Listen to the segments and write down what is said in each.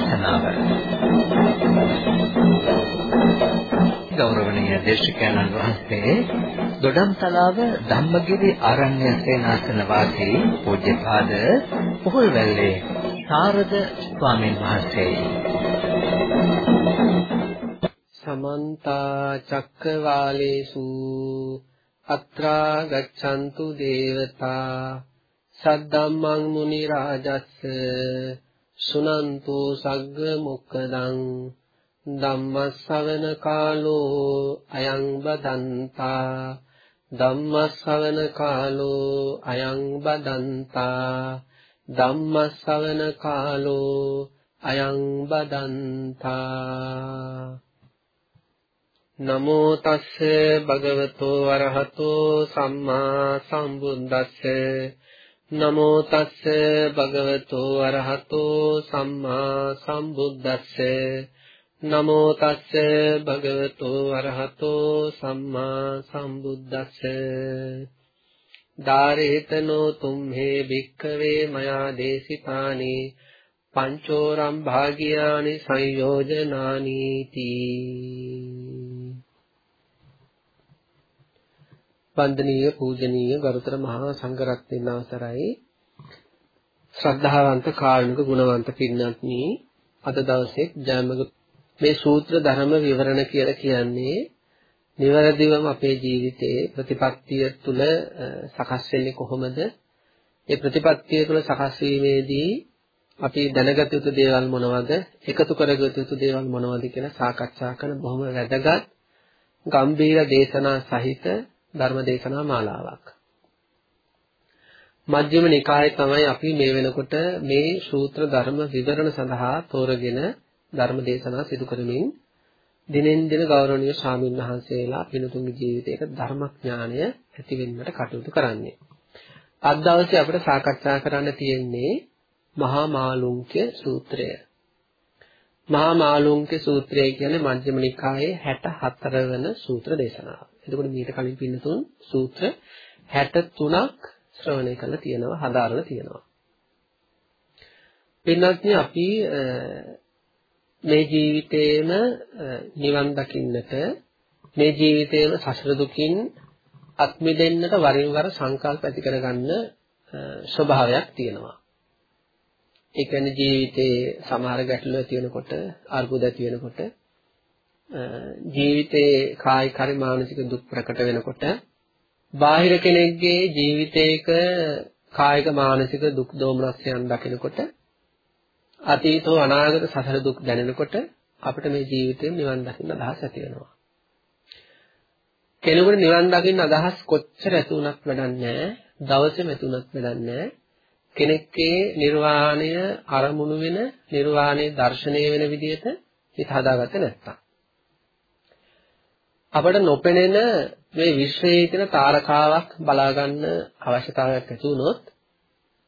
ධර්මානුශාසනාව ගෞරවනීය දේශකයන්න් වහන්සේ දොඩම්තලාව ධම්මගිරි ආරණ්‍ය සේනාසන වාසී පූජ්‍යපාද පොහොල්වැල්ලේ සාරද ස්වාමීන් වහන්සේයි සමන්ත චක්කවාලේසු අත්‍රා ගච්ඡන්තු දේවතා සද්දම්මං මුනි රාජස්ස සුනන්තු සග්ග මොක්කදං ධම්මස්සවන කාලෝ අයං බදන්තා ධම්මස්සවන කාලෝ අයං බදන්තා ධම්මස්සවන කාලෝ අයං බදන්තා නමෝ තස්ස භගවතෝ අරහතෝ සම්මා සම්බුද්දස්ස නමෝ තස්ස භගවතෝ අරහතෝ සම්මා සම්බුද්දස්ස. නමෝ තස්ස භගවතෝ අරහතෝ සම්මා සම්බුද්දස්ස. දාරේතනෝ තුම්හේ භික්ඛවේ මයා දේශිතානි පංචෝරම් භාගියානි සංයෝජනානි තී වන්දනීය පූජනීය ගරුතර මහා සංඝරත්නයන් අවසරයි ශ්‍රද්ධාවන්ත කාරුණික ගුණවන්ත පින්වත්නි අද දවසේ ජයමග මේ සූත්‍ර ධර්ම විවරණ කියලා කියන්නේ නිවැරදිවම අපේ ජීවිතයේ ප්‍රතිපත්තිය තුළ සකස් වෙන්නේ කොහොමද? ඒ ප්‍රතිපත්තිය තුළ සකස් වීමේදී අපි දැනගත යුතු දේවල් මොනවද? එකතු කරගත යුතු දේවල් මොනවද කියලා සාකච්ඡා කරන බොහොම වැදගත් ගම්භීර දේශනා සහිත ධර්ම දේශනා මාලාවක්. මජ්ක්‍ධිම නිකායේ තමයි අපි මේ වෙනකොට මේ සූත්‍ර ධර්ම විවරණ සඳහා තෝරගෙන ධර්ම දේශනා සිදු කරමින් දිනෙන් දින ගෞරවනීය ස්වාමීන් වහන්සේලා පිනුතුන්ගේ ජීවිතයක ධර්මඥානය ඇති වෙන්නට කටයුතු කරන්නේ. අද දවසේ අපිට සාකච්ඡා කරන්න තියෙන්නේ මහා මාළුන්ක්‍ය සූත්‍රය. මහා මාළුන්ක්‍ය සූත්‍රය කියන්නේ මජ්ක්‍ධිම නිකායේ 64 වන සූත්‍ර දේශනාව. එතකොට මීට කලින් පින්නතුන් සූත්‍ර 63ක් ශ්‍රවණය කරලා තියෙනවා හදාarලා තියෙනවා. පින්වත්නි අපි මේ ජීවිතේම නිවන් දකින්නට මේ ජීවිතේම සසර දුකින් අත් මිදෙන්නට වරින් වර සංකල්ප ඇති කරගන්න ස්වභාවයක් තියෙනවා. ඒ කියන්නේ ජීවිතේ සමහර ගැටලු ඇති වෙනකොට අර්බුද ඇති වෙනකොට ජීවිතේ කායික හරි මානසික දුක් ප්‍රකට වෙනකොට බාහිර කෙනෙක්ගේ ජීවිතයක කායික මානසික දුක් දෝමනස්යන් දකිනකොට අතීතව අනාගත සසර දුක් දැනෙනකොට අපිට මේ ජීවිතයෙන් නිවන් දකින්න අදහස් ඇති වෙනවා. කෙනෙකුට නිවන් දකින්න අදහස් කොච්චර ඇති වුණත් වැඩක් නැහැ. දවසෙම ඇති වුණත් වැඩක් නැහැ. කෙනෙක්ගේ නිර්වාණය අරමුණු වෙන නිර්වාණය දර්ශනය වෙන විදිහට හිත හදාගත්තේ නැත්තම්. අපට නොපෙනෙන මේ විශ්වයේ තියෙන තාරකාවක් බලා ගන්න අවශ්‍යතාවයක් ඇති වුණොත්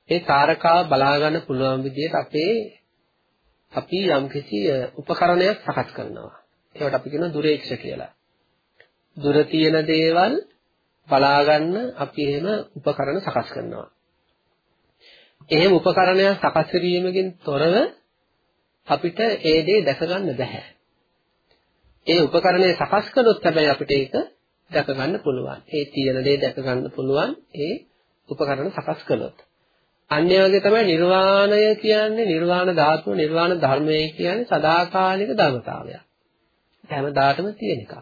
ඒ තාරකාව බලා ගන්න පුළුවන් විදිහට අපේ අපි යම්කිසි උපකරණයක් සකස් කරනවා. ඒකට අපි කියනවා දුරේක්ෂ කියලා. දුර තියෙන දේවල් බලා ගන්න අපි එහෙම උපකරණ සකස් කරනවා. එහෙම උපකරණයක් සකස් කිරීමකින් තොරව අපිට ඒ දේ දැක ගන්න බෑ. ඒ උපකරණය සකස් කළොත් හැබැයි අපිට ඒක දැක ගන්න පුළුවන්. ඒ තියෙන දේ දැක ගන්න පුළුවන් ඒ උපකරණ සකස් කළොත්. අන්‍ය වගේ තමයි නිර්වාණය කියන්නේ නිර්වාණ ධාතුව, නිර්වාණ ධර්මය කියන්නේ සදාකාලික ධර්මතාවයක්. හැමදාටම තියෙන එකක්.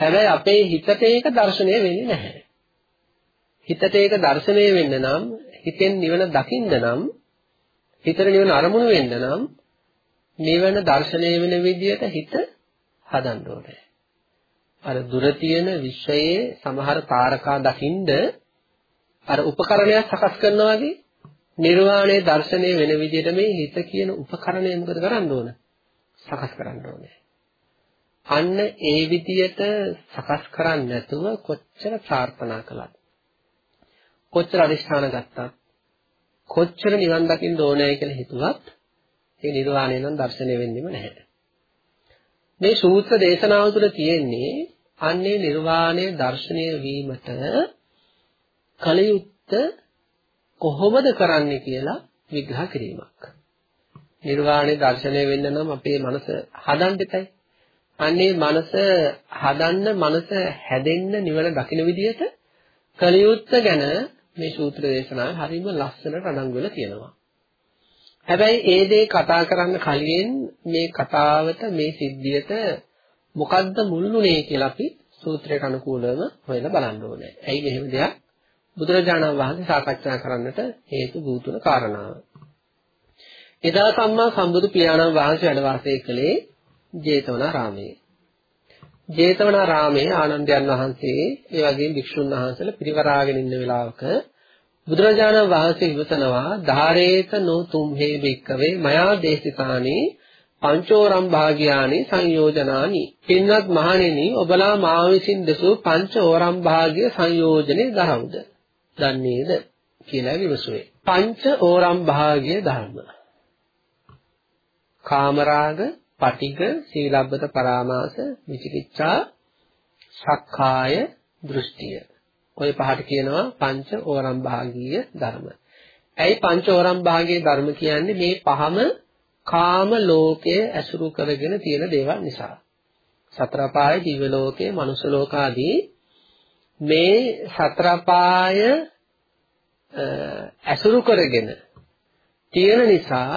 හැබැයි අපේ හිතට ඒක දැర్శණය වෙන්නේ නැහැ. හිතට ඒක දැర్శණය වෙන්න නම්, හිතෙන් නිවන දකින්න නම්, හිතට නිවන අරමුණු වෙන්න නම් නිවන දැర్శණය වෙන විදියට හිත හදන්න ඕනේ. අර දුර තියෙන විශ්වයේ සමහර තාරකා දකින්ද අර උපකරණයක් සකස් කරනවා වගේ නිර්වාණය දර්ශනය වෙන විදිහට මේ හිත කියන උපකරණය මොකද කරන්න ඕන? සකස් කරන්න ඕනේ. අන්න ඒ විදියට සකස් කරන්නේ නැතුව කොච්චර ප්‍රාර්ථනා කළත් කොච්චර අදිෂ්ඨාන ගත්තත් කොච්චර නිවන් දකින්න ඕනෑ කියලා හිතුවත් ඒ නිර්වාණය නම් දැర్శණය වෙන්නෙම නැහැ. මේ සූත්‍ර දේශනාව තුළ තියෙන්නේ අන්නේ නිර්වාණය දර්ශනය වීමට කලයුත්ත කොහොමද කරන්නේ කියලා විග්‍රහ කිරීමක්. නිර්වාණය දර්ශනය වෙන්න නම් අපේ මනස හදන්න දෙතයි. අන්නේ මනස හදන්න මනස හැදෙන්න නිවන දකින විදිහට කලියුත්ත ගැන මේ සූත්‍ර දේශනාවේ හරිම ලස්සනට අඩංගු වෙලා තියෙනවා. හැබැයි ඒ දේ කතා කරන්න කලින් මේ කතාවට මේ සිද්ධියට මොකද්ද මුල්ුනේ කියලා අපි සූත්‍රයට අනුකූලව හොයලා බලන්න ඕනේ. ඇයි මෙහෙම දෙයක් බුදුරජාණන් වහන්සේ සාකච්ඡා කරන්නට හේතු වූතුන කාරණාව. එදා සම්මා සම්බුදු පියාණන් වහන්සේ වැඩ වාසය කළේ ජේතවනාරාමයේ. ජේතවනාරාමයේ ආනන්දයන් වහන්සේ ඒ වගේම භික්ෂුන් වහන්සේලා පිරිවරාගෙන ඉන්න වෙලාවක බුදුරජාණන් වහන්සේ විවසනවා ධාරේත නෝ තුම්හේ බික්කවේ මයා දේශිකානි පංචෝරම් භාග්‍යානි සංයෝජනානි. පින්වත් මහණෙනි ඔබලා මා විසින් දසූ පංච ඕරම් භාග්‍ය සංයෝජනේ දහවුද? දන්නේද? කියලා විමසුවේ. පංච ඕරම් භාග්‍ය ධර්ම. කාමරාග පටිඝ සීලබ්බත පරාමාස විචිකිච්ඡා සක්කාය දෘෂ්ටිය. ඔය පහට කියනවා පංච ඕරම් භාගීය ධර්ම. ඇයි පංච ඕරම් භාගීය ධර්ම කියන්නේ මේ පහම කාම ලෝකයේ ඇසුරු කරගෙන තියෙන දේවල් නිසා. සතර පාය දිව්‍ය ලෝකයේ මනුෂ්‍ය ලෝක ආදී මේ සතර පාය ඇසුරු කරගෙන තියෙන නිසා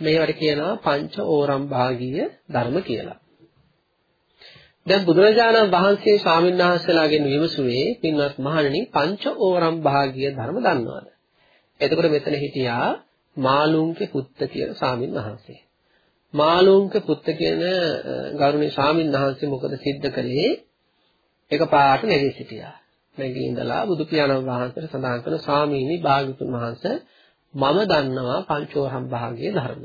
මේවට කියනවා පංච ඕරම් භාගීය ධර්ම කියලා. දැන් බුදුරජාණන් වහන්සේ ස්වාමීන් වහන්සේලාගෙන් විමසුවේ පින්වත් මහණෙනි පංච ඕරම් භාගීය ධර්ම දන්නවද? එතකොට මෙතන හිටියා මාළුන්ගේ පුත්ත කියන ස්වාමීන් වහන්සේ. මාළුන්ගේ පුත්ත කියන ගෞරවනීය ස්වාමීන් වහන්සේ මොකද සිද්ධ කළේ? එකපාරට නැගී සිටියා. නැගී ඉඳලා බුදු පියාණන් වහන්සේට සඳහන් කළ ස්වාමීනි භාග්‍යතුන් වහන්සේ මම දන්නවා පංචෝරම් භාගීය ධර්ම.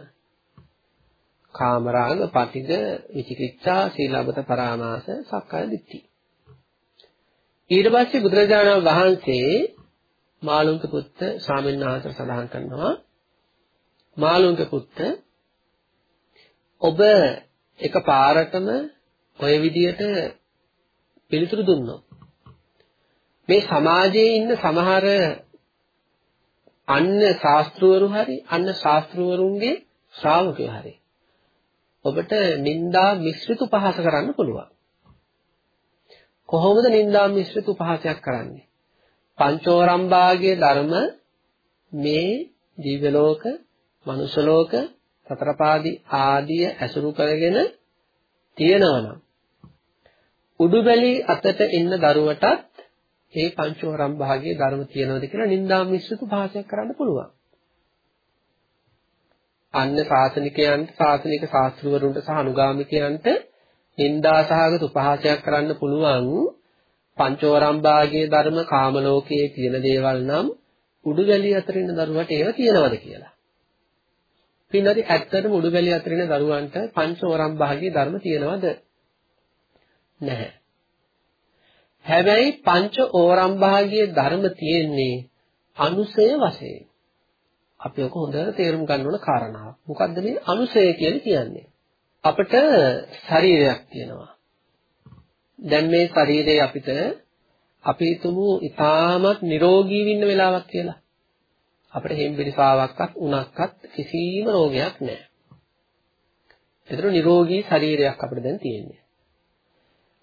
කාමරාග, පටිඝ, විචිකිච්ඡා, සීලබත පරාමාස, සක්කාය දිට්ඨි. ඊට පස්සේ බුදුරජාණන් වහන්සේ මාළුන්ක පුත්ත ස්වාමීන් වහන්සේ සඳහන් කරනවා මාළුන්ක පුත්ත ඔබ එක පාරටම ඔය විදියට පිළිතුරු දුන්නොත් මේ සමාජයේ ඉන්න සමහර අන්න ශාස්ත්‍රවරු හරි අන්න ශාස්ත්‍රවරුන්ගේ ශ්‍රාවකයෝ හරි ඔබට නිന്ദා මිශ්‍රිත උපහාස කරන්න පුළුවන්. කොහොමද නිന്ദා මිශ්‍රිත උපහාසයක් කරන්නේ? පංචෝරම්භාගයේ ධර්ම මේ දිව්‍ය ලෝක, මනුෂ්‍ය ලෝක, සතරපාදි ආදී ඇසුරු කරගෙන තියෙනවනම් උඩුබැලි අතට එන්න දරුවටත් මේ පංචෝරම්භාගයේ ධර්ම තියෙනවද කියලා නිന്ദා මිශ්‍රිත උපහාසයක් කරන්න පුළුවන්. අන්න ශාසනිකයන්ට ශාසනික ශාස්ත්‍රවරුන්ට සහ අනුගාමිකයන්ට නිന്ദා සහගත උපහාසයක් කරන්න පුළුවන් පංචෝරම් භාගයේ ධර්ම කාම ලෝකයේ තියෙන දේවල් නම් උඩුගැලිය අතර ඉන්න දරුවට ඒව තියෙනවද කියලා. පින්නදී ඇත්තටම උඩුගැලිය අතර ඉන්න දරුවන්ට පංචෝරම් භාගයේ ධර්ම තියෙනවද? නැහැ. හැබැයි පංච ඕරම් භාගයේ ධර්ම තියෙන්නේ අනුසය වශයෙන්. අපි ඔක හොඳට තේරුම් ගන්න ඕන කාරණාවක්. මොකද්ද මේ අනුසය කියලා කියන්නේ? අපිට ශරීරයක් තියෙනවා. දැන් මේ ශරීරය අපිට අපි හිතමු ඉතාමත් නිරෝගී වෙන්න වෙලාවක් කියලා. අපිට හෙම්බිරිසාවක්වත් උණක්වත් කිසිම රෝගයක් නැහැ. ඒතර නිරෝගී ශරීරයක් අපිට දැන් තියෙන්නේ.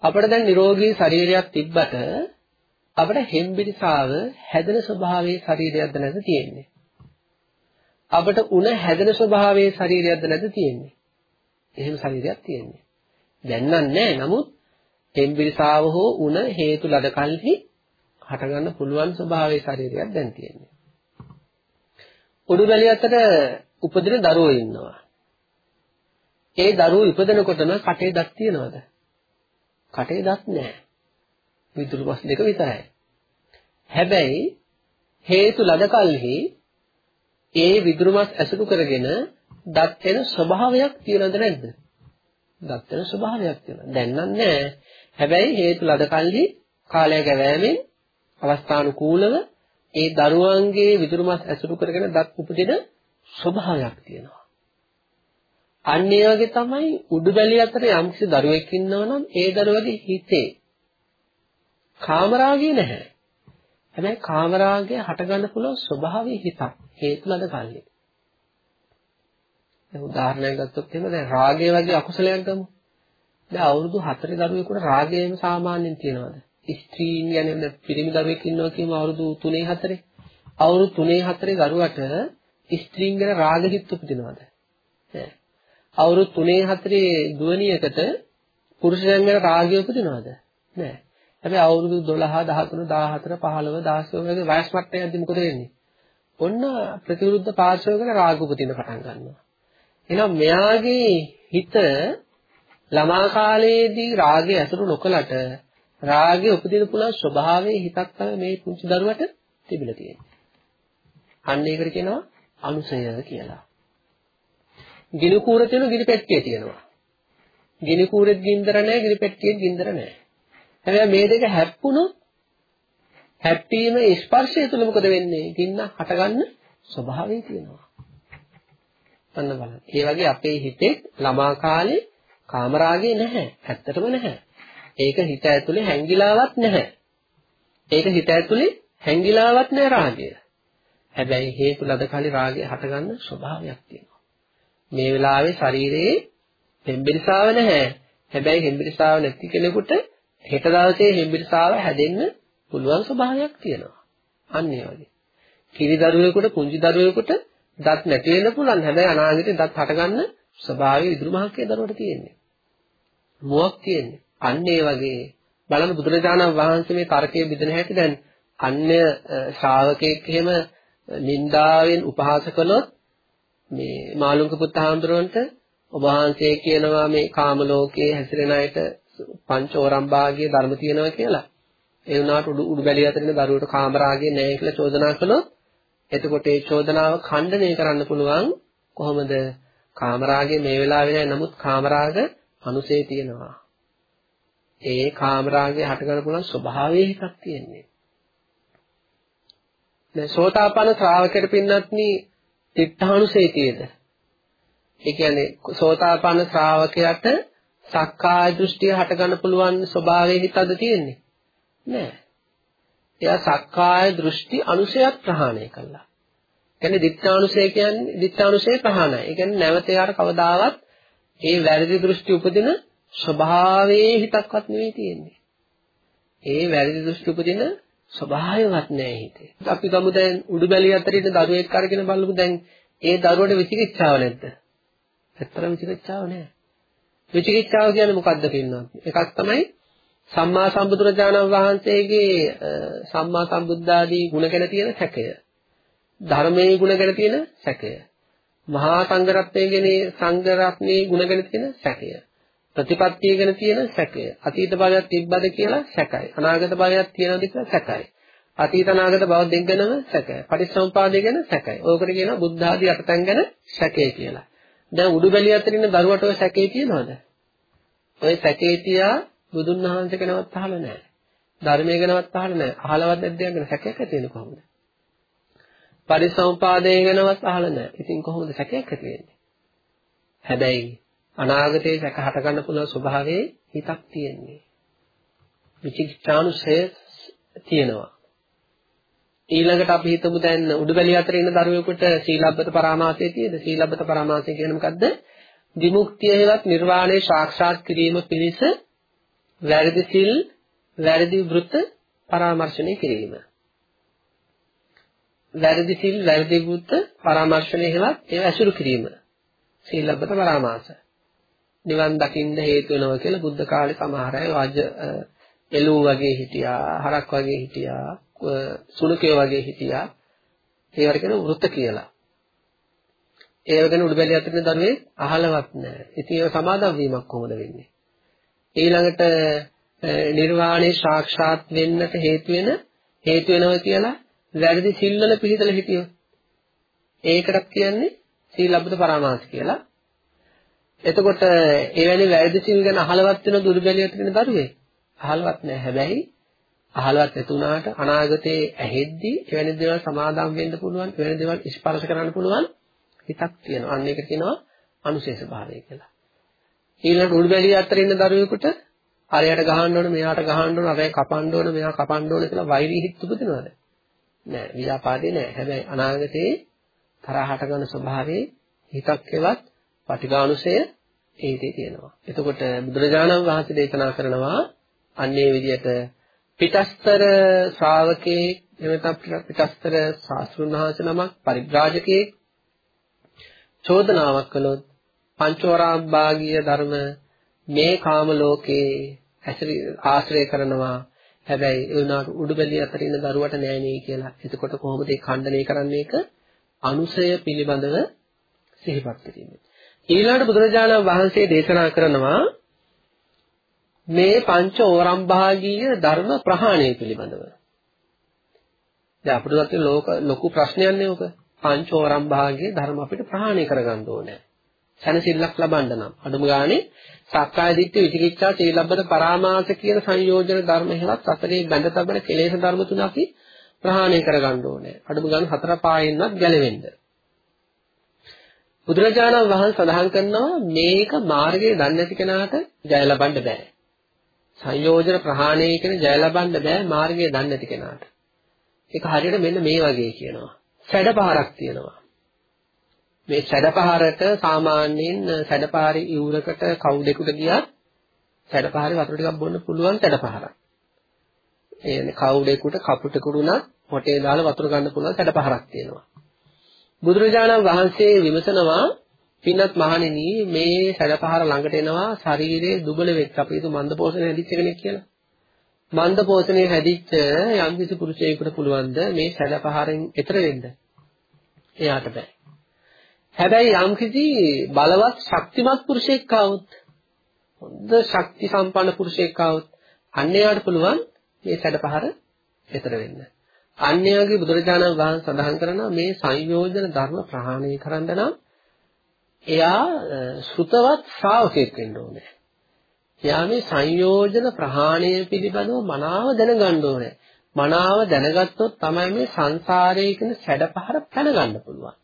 අපිට දැන් නිරෝගී ශරීරයක් තිබ්බට අපිට හෙම්බිරිසාව හැදෙන ස්වභාවයේ ශරීරයක්ද නැද්ද තියෙන්නේ? අපට උණ හැදෙන ස්වභාවයේ ශරීරයක්ද නැද්ද තියෙන්නේ? එහෙම ශරීරයක් තියෙන්නේ. දැන් නැහැ. නමුත් හෙම්බිරිසාව හෝ උණ හේතු ලද කල්හි හටගන්න පුළුවන් ස්වභාවයේ ශරීරයක් දැන් තියෙන්නේ. උඩුබැලිය අතර උපදින දරුවෝ ඉන්නවා. ඒ දරුවෝ ඉපදෙනකොටම කටේ දත් තියනවද? කටේ දත් නැහැ. විදුලි පස් දෙක විතරයි. හැබැයි හේතු ලද කල්හි ඒ විදුරුමත් ඇසුරු කරගෙන දත් වෙන ස්වභාවයක් තියෙනවද නැද්ද? දත් වෙන ස්වභාවයක් තියෙනවා. දැන් නම් නැහැ. හැබැයි හේතු ලද කල්හි කාලය ගෑවීමෙන් අවස්ථානුකූලව ඒ දරුවන්ගේ විදුරුමත් ඇසුරු කරගෙන දත් උපදින ස්වභාවයක් තියෙනවා. අන්න ඒ වගේ තමයි උඩුබැලිය අතර යම්කිසි දරුවෙක් ඉන්නවා නම් ඒ දරුවගේ හිතේ කාමරාගය නැහැ. හැබැයි කාමරාගය හටගන්න පුළුවන් ස්වභාවයේ හිතක්. හේතු ලද කල්හි. දැන් උදාහරණයක් ගත්තොත් එහෙම දැන් රාගය වගේ අකුසලයක් ගමු. දැන් අවුරුදු 4 දරුවෙකුට රාගයම සාමාන්‍යයෙන් තියෙනවද? ස්ත්‍රීන් කියන්නේ පිරිමි දරුවෙක් ඉන්නවා කියමු අවුරුදු 3 4. අවුරුදු 3 4 දරුවට ස්ත්‍රීන් ගැන රාග හිත් උපදිනවද? නෑ. අවුරුදු 3 4 දුවණියකට පුරුෂයන් ගැන රාගය උපදිනවද? නෑ. හැබැයි අවුරුදු 12 13 14 15 16 වගේ වයස් මට්ටමකදී මොකද වෙන්නේ? ඔන්න ප්‍රතිවිරුද්ධ පාර්ශවයකට රාග උපදින පටන් ගන්නවා. එහෙනම් මෙයාගේ හිත ළමා කාලයේදී රාගය ඇසුරු නොකලට රාගය උපදින පුළුවන් ස්වභාවයේ හිතක් තමයි මේ පුංචි දරුවට තිබිලා තියෙන්නේ. අන්න ඒකට කියනවා අනුසය කියලා. ගිනි කූර තියෙන ගිනි පෙට්ටිය තියෙනවා. ගිනි කූරෙත් ගින්දර නැහැ ගිනි පෙට්ටියෙත් ගින්දර නැහැ. හැබැයි මේ දෙක හැප්පුණොත් හැප්පීම ස්පර්ශය තුල මොකද වෙන්නේ? ගින්න හටගන්න ස්වභාවය තියෙනවා. අන්න බලන්න. ඒ වගේ අපේ හිතේ ළමා කාලේ කාමරාගේ නැහැ. ඇත්තටම නැහැ. ඒක හිත ඇතුලේ හැංගිලාවක් නැහැ. ඒක හිත ඇතුලේ හැංගිලාවක් නැහැ රාගය. හැබැයි හේතු ලද කලි රාගය හටගන්න ස්වභාවයක් තියෙනවා. මේ වෙලාවේ ශරීරයේ හෙම්බිරිසාව නැහැ. හැබැයි හෙම්බිරිසාව නැති කෙනෙකුට හෙට දවසේ හෙම්බිරිසාව හැදෙන්න පුළුවන් ස්වභාවයක් තියෙනවා. අන්න ඒ වගේ. කිරි දරුවෙකුට පුංචි දරුවෙකුට දත් නැති වෙන්න පුළුවන්. හැබැයි අනාගතේ දත් හටගන්න ස්වභාවය විදුරු මහක්කේ දරුවට තියෙන්නේ. මුවක් තියෙන්නේ. අන්න ඒ වගේ බලන්න බුදුරජාණන් වහන්සේ මේ තර්කයේ බෙදෙන හැටි දැන් අන්‍ය ශ්‍රාවකෙක් එහෙම නින්දාවෙන් උපහාස කළොත් මේ මාළුන්ක පුත් හාමුදුරුවන්ට ඔබ වහන්සේ කියනවා මේ කාම ලෝකයේ හැසිරෙන අයට පංචෝරම් භාගයේ ධර්ම තියෙනවා කියලා. ඒ වුණාට උඩු උඩු බැලිය අතරින් දරුවට කාමරාගේ නැහැ කියලා චෝදනා කළොත් එතකොට ඒ චෝදනාව ඛණ්ඩනය කරන්න පුළුවන් කොහොමද? කාමරාගේ මේ වෙලාවේ නැහැ නමුත් කාමරාග අනුසේ තියෙනවා. ඒ කාමරාගේ හටගන්න පුළුවන් ස්වභාවයේ එකක් තියෙන්නේ. දැන් සෝතාපන්න ශ්‍රාවකයට පින්නත්නි තිත්තානුසේ තියෙද? ඒ කියන්නේ සෝතාපන්න ශ්‍රාවකයාට සක්කාය දෘෂ්ටිය හටගන්න පුළුවන් ස්වභාවයේ හිතද තියෙන්නේ? නෑ. එයා සක්කාය දෘෂ්ටි අනුශයත් ප්‍රහාණය කළා. කියන්නේ දිත්‍යානුසය කියන්නේ දිත්‍යානුසය ප්‍රහාණය. ඒ කියන්නේ නැවත යාට කවදාවත් ඒ වැරදි දෘෂ්ටි උපදින ස්වභාවයේ හිතක්වත් නෙවෙයි තියෙන්නේ. ඒ වැරදි දෘෂ්ටි උපදින ස්වභාවයවත් නැහැ හිතේ. අපි ගමු දැන් උඩුබැලිය අතරින් දරුවෙක් අරගෙන බලමු දැන් ඒ දරුවට විචිකිච්ඡාව නැද්ද? ඇත්තටම විචිකිච්ඡාව නැහැ. විචිකිච්ඡාව කියන්නේ මොකද්ද පින්නත්? එකක් තමයි සම්මා සම්බුදුරජාණන් වහන්සේගේ සම්මා සම්බුද්ධාදී ගුණ ගැන තියෙන සැකය. ධර්මයේ ගුණ ගැන තියෙන සැකය. මහා සංඝරත්නයේ ගැන සංඝරත්නයේ ගුණ ගැන තියෙන සැකය. ප්‍රතිපත්තිය ගැන තියෙන සැකය. අතීත භවයක් තිබ්බද කියලා සැකයි. අනාගත භවයක් තියෙනවද කියලා සැකයි. අතීත අනාගත භව දෙක ගැනම සැකයි. පටිච්චසමුපාදය ගැන සැකයි. ඕකට කියනවා බුද්ධ ආදී අටතන් ගැන සැකය කියලා. දැන් උඩුබැලිය අතරින් දරුවට ඔය සැකේ තියනවද? ඔය සැකේ තියා බුදුන් වහන්සේ ගැනවත් අහලා නැහැ. ධර්මයේ ගැනවත් අහලා නැහැ. අහලවත් නැද්ද ගැන සැකයක් ඇති වෙන්නේ කොහොමද? පරිසම්පාදයේ ගැනවත් අහලා නැහැ. ඉතින් කොහොමද සැකයක් ඇති වෙන්නේ? හැබැයි අනාගතයේ සැක හට ගන්න පුළුවන් ස්වභාවයේ හිතක් තියෙන්නේ. විචිකිච්ඡානුසය තියෙනවා. ඊළඟට අපි හිතමු දැන් උඩුබැලිය අතර ඉන්න දරුවෙකුට සීලබ්බත පරාමාසය තියෙද? සීලබ්බත පරාමාසය කියන්නේ මොකද්ද? විමුක්තිය හේවත් නිර්වාණය සාක්ෂාත් කිරීම පිණිස වැරදි සිල් වැරදි වෘත පරාමර්ශණය කිරීම. වැරදි සිල් වැරදි වෘත පරාමර්ශණය හේවත් ඒව ඇසුරු කිරීම. සීලබ්බත පරාමාස. නිවන් දකින්න හේතු වෙනවා කියලා බුද්ධ කාලේ සමහර අය වාජ එළුව වගේ හිටියා, හරක් වගේ හිටියා, සුළුකේ වගේ හිටියා. ඒවට කියන වෘත කියලා. ඒව ගැන උඩුබැලිය අතරින් දරුවේ අහලවත් නැහැ. ඉතින් ඒක සමාදම් වීමක් කොහොමද වෙන්නේ? ඊළඟට නිර්වාණය සාක්ෂාත් වෙන්නට හේතු වෙන හේතු වෙනවා කියලා වැරදි සිල්වල පිළිතල හිටියොත් ඒකටත් කියන්නේ සීලබ්බත පරාමාස කියලා. එතකොට එවැනි වැරදි සිල් ගැන අහලවත් වෙන දුර්බලියට වෙන දරුවේ අහලවත් නැහැ. හැබැයි අහලවත් නැතුණාට අනාගතයේ ඇහෙද්දී එවැනි දේවල් සමාදම් වෙන්න පුළුවන්, එවැනි දේවල් ස්පර්ශ කරන්න පුළුවන් හිතක් තියෙනවා. අන්න ඒක කියනවා අනුශේෂ භාවය කියලා. ඊළඟ උඩුබැලිය අතර ඉන්න දරුවෙකුට අරයට ගහන්න ඕන, මෙයාට ගහන්න ඕන, අරය කපන්න ඕන, මෙයා කපන්න ඕන කියලා වෛරී හිත් උපදිනවද? නෑ. ව්‍යාපාදේ නෑ. හැබැයි අනාගතේ තරහට ගන්න ස්වභාවයේ හිතක් එවත් පටිඝානුසය ඒකේ තියෙනවා. එතකොට බුදුරජාණන් වහන්සේ දේශනා කරනවා අන්නේ විදිහට පිටස්තර ශ්‍රාවකේ එවනත් පිටස්තර ශාස්ත්‍රුන් වහන්සේ නමක් පරිබ්‍රාජකේ චෝදනාවක් කළොත් පංචවරාභාගීය ධර්ම මේ කාම ලෝකේ ආශ්‍රය කරනවා හැබැයි ඒ උනාට උඩුබැලිය අතර ඉන්න දරුවට නෑ නේ කියලා. එතකොට කොහොමද ඒ ඛණ්ඩනය කරන්නේ ඒක? අනුසය පිළිබඳව සිහිපත් කිරීමෙන්. ඊළඟට බුදුරජාණන් වහන්සේ දේශනා කරනවා මේ පංච ඕරම් භාගීය ධර්ම ප්‍රහාණය පිළිබඳව. දැන් අපිට ලෝක ලොකු ප්‍රශ්නයක් නේ ඔක. පංච ඕරම් භාගීය ධර්ම අපිට ප්‍රහාණය කරගන්න ඕනේ. සැනසෙල්ලක් ලබන්න නම් අඩුම ගානේ සක්කාය දිට්ඨි විචිකිච්ඡා සීලබ්බත පරාමාස කියන සංයෝජන ධර්ම හේවත් අතරේ බැඳ තබන කෙලෙස් ධර්ම තුන අපි ප්‍රහාණය කරගන්න ඕනේ. අඩුම ගානේ හතර පායෙන්වත් ගැලවෙන්න. බුදුරජාණන් වහන්සේ සඳහන් කරනවා මේක මාර්ගයේ දන්නේ නැති කෙනාට ජය ලබන්න බෑ. සංයෝජන ප්‍රහාණය කියන ජය ලබන්න බෑ මාර්ගයේ දන්නේ නැති කෙනාට. ඒක හරියට මෙන්න මේ වගේ කියනවා. සැඩපහරක් තියෙනවා. මේ සැඩපහරට සාමාන්‍යයෙන් සැඩපහරේ ඉවුරකට කවු දෙකුට ගියත් සැඩපහරේ වතුර ටිකක් බොන්න පුළුවන් සැඩපහරක්. ඒ කවු දෙකුට කපුටෙකුට උනත් හොටේ දාලා වතුර ගන්න පුළුවන් සැඩපහරක් තියෙනවා. බුදුරජාණන් වහන්සේ විමසනවා පින්වත් මහණෙනි මේ සැඩපහර ළඟට එනවා ශරීරයේ දුබල වෙච්ච අපි හිතමු මන්ද පෝෂණය හැදිච්ච කෙනෙක් කියලා. මන්ද පෝෂණය හැදිච්ච යම් කිසි පුරුෂයෙකුට පුළුවන්ද මේ සැඩපහරෙන් එතර වෙන්න? එයාට බෑ. හැබැයි යම් කිසි බලවත් ශක්තිමත් පුරුෂයෙක් ආවොත් හොඳ ශක්ති සම්පන්න පුරුෂයෙක් ආවොත් අන්න එයාට පුළුවන් මේ සැඩපහර එතර වෙන්න. අන්‍යයාගේ බුදුරජාණන් වහන්සේ සඳහන් කරනවා මේ සංයෝජන ධර්ම ප්‍රහාණය කරන්න නම් එයා ශ්‍රුතවත් ශ්‍රාවකෙක් වෙන්න ඕනේ. එයා මේ සංයෝජන ප්‍රහාණය පිළිබඳව මනාව දැනගන්න ඕනේ. මනාව දැනගත්තොත් තමයි මේ සංසාරයේ කියන සැඩපහර පැනගන්න පුළුවන්.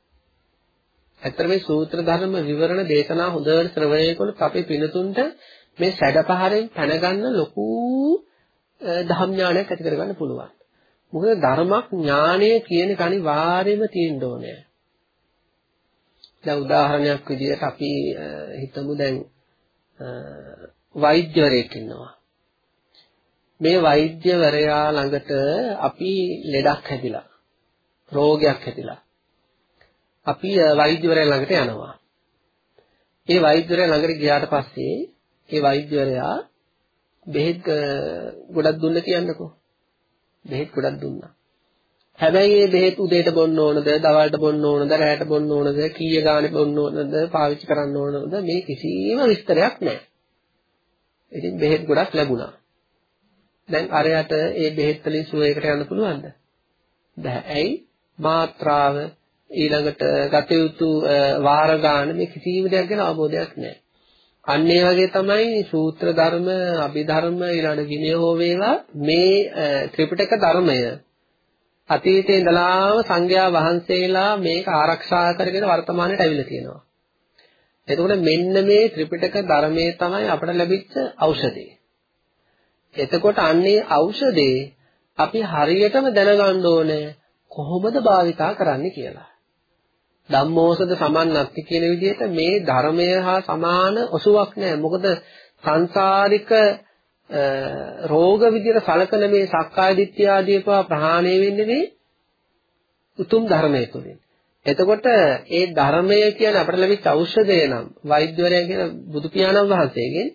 ඇත්තට මේ සූත්‍ර ධර්ම විවරණ දේශනා හොඳට ශ්‍රවණය කළොත් අපේ පිනතුන්ට මේ සැඩපහරෙන් පැනගන්න ලොකු ධම් ඥානයක් ඇති කරගන්න පුළුවන්. මොකද ධර්මඥානය කියන එක අනිවාර්යයෙන්ම තියෙන්න ඕනේ. දැන් උදාහරණයක් විදිහට අපි හිතමු දැන් වෛද්‍යවරයෙක් ඉන්නවා. මේ වෛද්‍යවරයා ළඟට අපි ලෙඩක් හැදිලා රෝගයක් හැදිලා අපි වෛද්‍යවරයා ළඟට යනවා. ඒ වෛද්‍යවරයා ළඟට ගියාට පස්සේ ඒ වෛද්‍යවරයා බෙහෙත් ගොඩක් දුන්න කියන්නකෝ. බෙහෙත් ගොඩක් දුන්නා. හැබැයි මේ බෙහෙත් උදේට බොන්න ඕනද, දවල්ට බොන්න ඕනද, රැයට බොන්න ඕනද, කීය ගානේ බොන්න ඕනද, පාවිච්චි කරන්න ඕනද මේ කිසිම විස්තරයක් නැහැ. ඉතින් බෙහෙත් ගොඩක් ලැබුණා. දැන් අරයට ඒ බෙහෙත් වලින් සුවයකට යන්න පුළුවන්ද? බෑ. ඇයි? මාත්‍රාව ඊළඟට ගත යුතු වාර ගන්න මේ කිසිම දෙයක් ගැන අවබෝධයක් නැහැ. අන්න ඒ වගේ තමයි සූත්‍ර ධර්ම, අභිධර්ම ඊළඟ විනය හෝ වේවා මේ ත්‍රිපිටක ධර්මය අතීතේ ඉඳලාම සංඝයා වහන්සේලා මේක ආරක්ෂා කරගෙන වර්තමානයට ඇවිල්ලා තියෙනවා. එතකොට මෙන්න මේ ත්‍රිපිටක ධර්මයේ තමයි අපට ලැබිච්ච ඖෂධය. එතකොට අන්නේ ඖෂධේ අපි හරියටම දැනගන්න ඕනේ කොහොමද භාවිතා කරන්න කියලා. ධම්මෝසද සමන්නත්ති කියන විදිහට මේ ධර්මය හා සමාන ඔසුවක් නැහැ. මොකද සංසාරික රෝග විදිහට සලකන මේ සක්කාය දිට්ඨිය ආදී පවා ප්‍රහාණය වෙන්නේ මේ උතුම් ධර්මයේ තුලින්. එතකොට ඒ ධර්මය කියන්නේ අපට ලැබිච්ච ඖෂධය නම් වෛද්‍යවරයා කියන බුදු පියාණන් වහන්සේගෙන්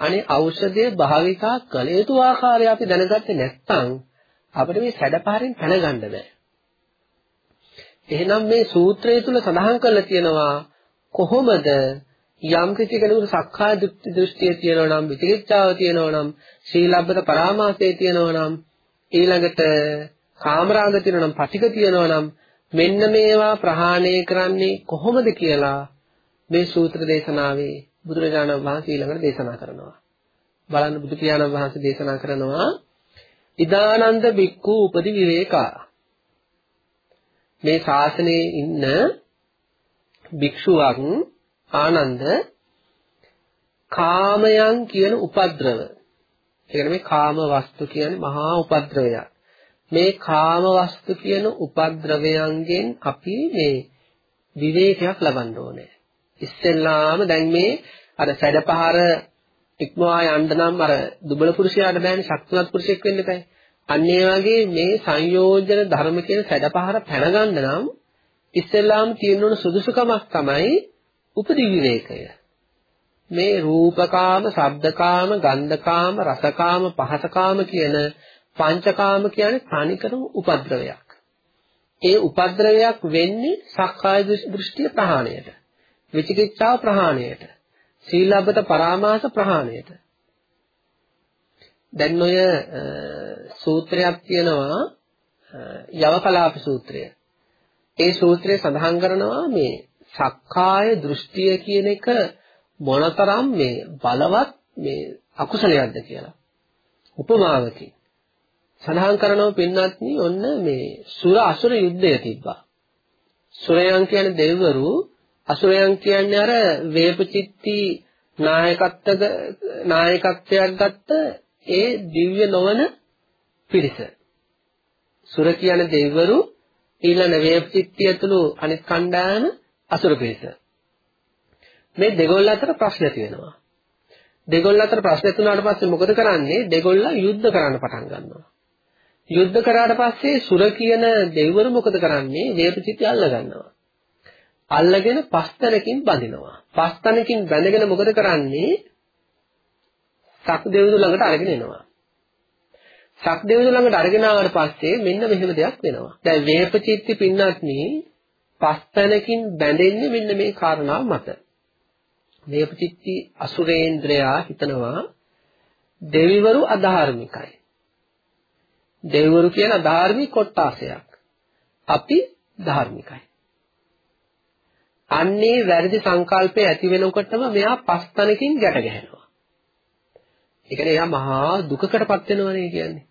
අනේ ඖෂධය භාවිතා කළ යුතු ආකාරය අපි දැනගත්තේ නැත්නම් අපිට මේ සැඩපාරෙන් පැනගන්න බෑ. එහෙනම් මේ සූත්‍රය තුල සඳහන් කරලා තියෙනවා කොහොමද යම් කිසි කෙනෙකුට සක්කාය දෘෂ්ටිය තියෙනවා නම් විචිකිච්ඡාව තියෙනවා නම් ශීලබ්බත පරාමාසය තියෙනවා නම් ඊළඟට කාමරාග තියෙනවා නම් පටික තියෙනවා නම් මෙන්න මේවා ප්‍රහාණය කරන්නේ කොහොමද කියලා මේ සූත්‍ර දේශනාවේ බුදුරජාණන් වහන්සේ ඊළඟට දේශනා කරනවා. බලන්න බුදු පියාණන් වහන්සේ දේශනා කරනවා ඉදානන්ද බික්ඛු උපදි විවේකා. මේ ශාසනයේ ඉන්න භික්ෂුවක් ආනන්ද කාමයන් කියන උපද්‍රව. ඒ කියන්නේ මේ කාම වස්තු කියන්නේ මහා උපද්‍රවයක්. මේ කාම වස්තු කියන උපද්‍රවයන්ගෙන් අපි මේ විවේකයක් ලබන්න ඕනේ. ඉස්සෙල්ලාම දැන් මේ අර සැඩපහර ඉක්මවා යන්න නම් අර දුබල පුරුෂයාට බෑනේ ශක්තිමත් පුරුෂයෙක් වෙන්න බෑ. අන්න ඒ වගේ මේ සංයෝජන ධර්ම කියන සැඩපහර පැනගන්න නම් ඉස්සෙල්ලාම තියෙන උන සුදුසුකමක් තමයි උපදි විවේකය. මේ රූපකාම, ශබ්දකාම, ගන්ධකාම, රසකාම, පහසකාම කියන පංචකාම කියන්නේ තනිකරම උපද්‍රවයක්. ඒ උපද්‍රවයක් වෙන්නේ සක්කාය දෘෂ්ටිය ප්‍රහාණයට. විචිකිච්ඡාව ප්‍රහාණයට. සීලබ්බත පරාමාස ප්‍රහාණයට. දැන් ඔය සූත්‍රයක් තියෙනවා යවකලාප සූත්‍රය. ඒ සූත්‍රය සඳහන් කරනවා මේ සක්කාය දෘෂ්ටිය කියන එක මොනතරම් මේ බලවත් මේ අකුසලයක්ද කියලා. උපමාවකින් සඳහන් කරනවා පින්වත්නි ඔන්න මේ සුර අසුර යුද්ධය තිබ්බා. සුරයන් කියන්නේ දෙවිවරු අසුරයන් කියන්නේ අර වේපචිත්ති නායකත්වද නායකත්වයක් ගත්ත ඒ දිව්‍ය නොවන පිරිස. සුර කියන දෙවිවරු ඊළඟ වේපචිත්ති ඇතුළු අනිත් කණ්ඩායම අසුර පිරිස. මේ දෙගොල්ල අතර ප්‍රශ්න තියෙනවා. දෙගොල්ල අතර ප්‍රශ්න තුනට පස්සේ මොකද කරන්නේ? දෙගොල්ල යුද්ධ කරන්න පටන් ගන්නවා. යුද්ධ කරාට පස්සේ සුර කියන දෙවිවරු මොකද කරන්නේ? වේපචිත්ති අල්ල ගන්නවා. අල්ලගෙන පස්තනකින් බඳිනවා. පස්තනකින් බැඳගෙන මොකද කරන්නේ? සක්දෙවිඳු ළඟට අරගෙන එනවා. සක්දෙවිඳු ළඟට අරගෙන ආවට පස්සේ මෙන්න මෙහෙම දෙයක් වෙනවා. දැන් වේපචිත්ති පින්නත්නි පස්තනකින් බැඳෙන්නේ මෙන්න මේ කාරණාව මත. වේපචිත්ති අසුරේන්ද්‍රයා හිතනවා දෙවිවරු අධාර්මිකයි. දෙවිවරු කියන ධාර්මික කොටාසයක්. අපි ධාර්මිකයි. අන්නේ වැරදි සංකල්පය ඇති වෙනකොටම මෙයා පස්තනකින් ගැට ගැහෙනවා. ඒ කියන්නේ එයා මහා දුකකටපත් වෙනවනේ කියන්නේ.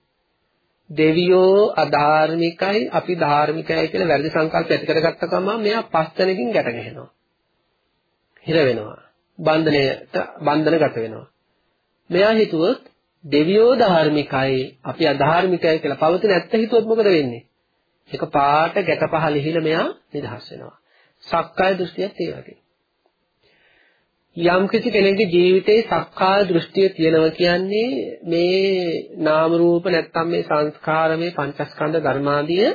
දෙවියෝ අධාර්මිකයි අපි ධාර්මිකයි කියලා වැරදි සංකල්ප ඇති කරගත්ත ගමන් මෙයා පස්තනකින් ගැට ගැහෙනවා. හිර වෙනවා. බන්ධනයට බන්ධනගත වෙනවා. මෙයා හිතුවොත් දෙවියෝ ධාර්මිකයි අපි අධාර්මිකයි කියලා පවතින ඇත්ත හිතුවොත් මොකද වෙන්නේ? එක පාට ගැට පහල ඉහිල මෙයා නිදහස් වෙනවා. සක්කාය දෘෂ්ටියත් ඒ වගේ. යම් කිසි කෙනෙකුගේ ජීවිතේ සක්කාය දෘෂ්ටිය තියෙනවා කියන්නේ මේ නාම රූප නැත්තම් මේ සංස්කාර මේ පංචස්කන්ධ ධර්මාදිය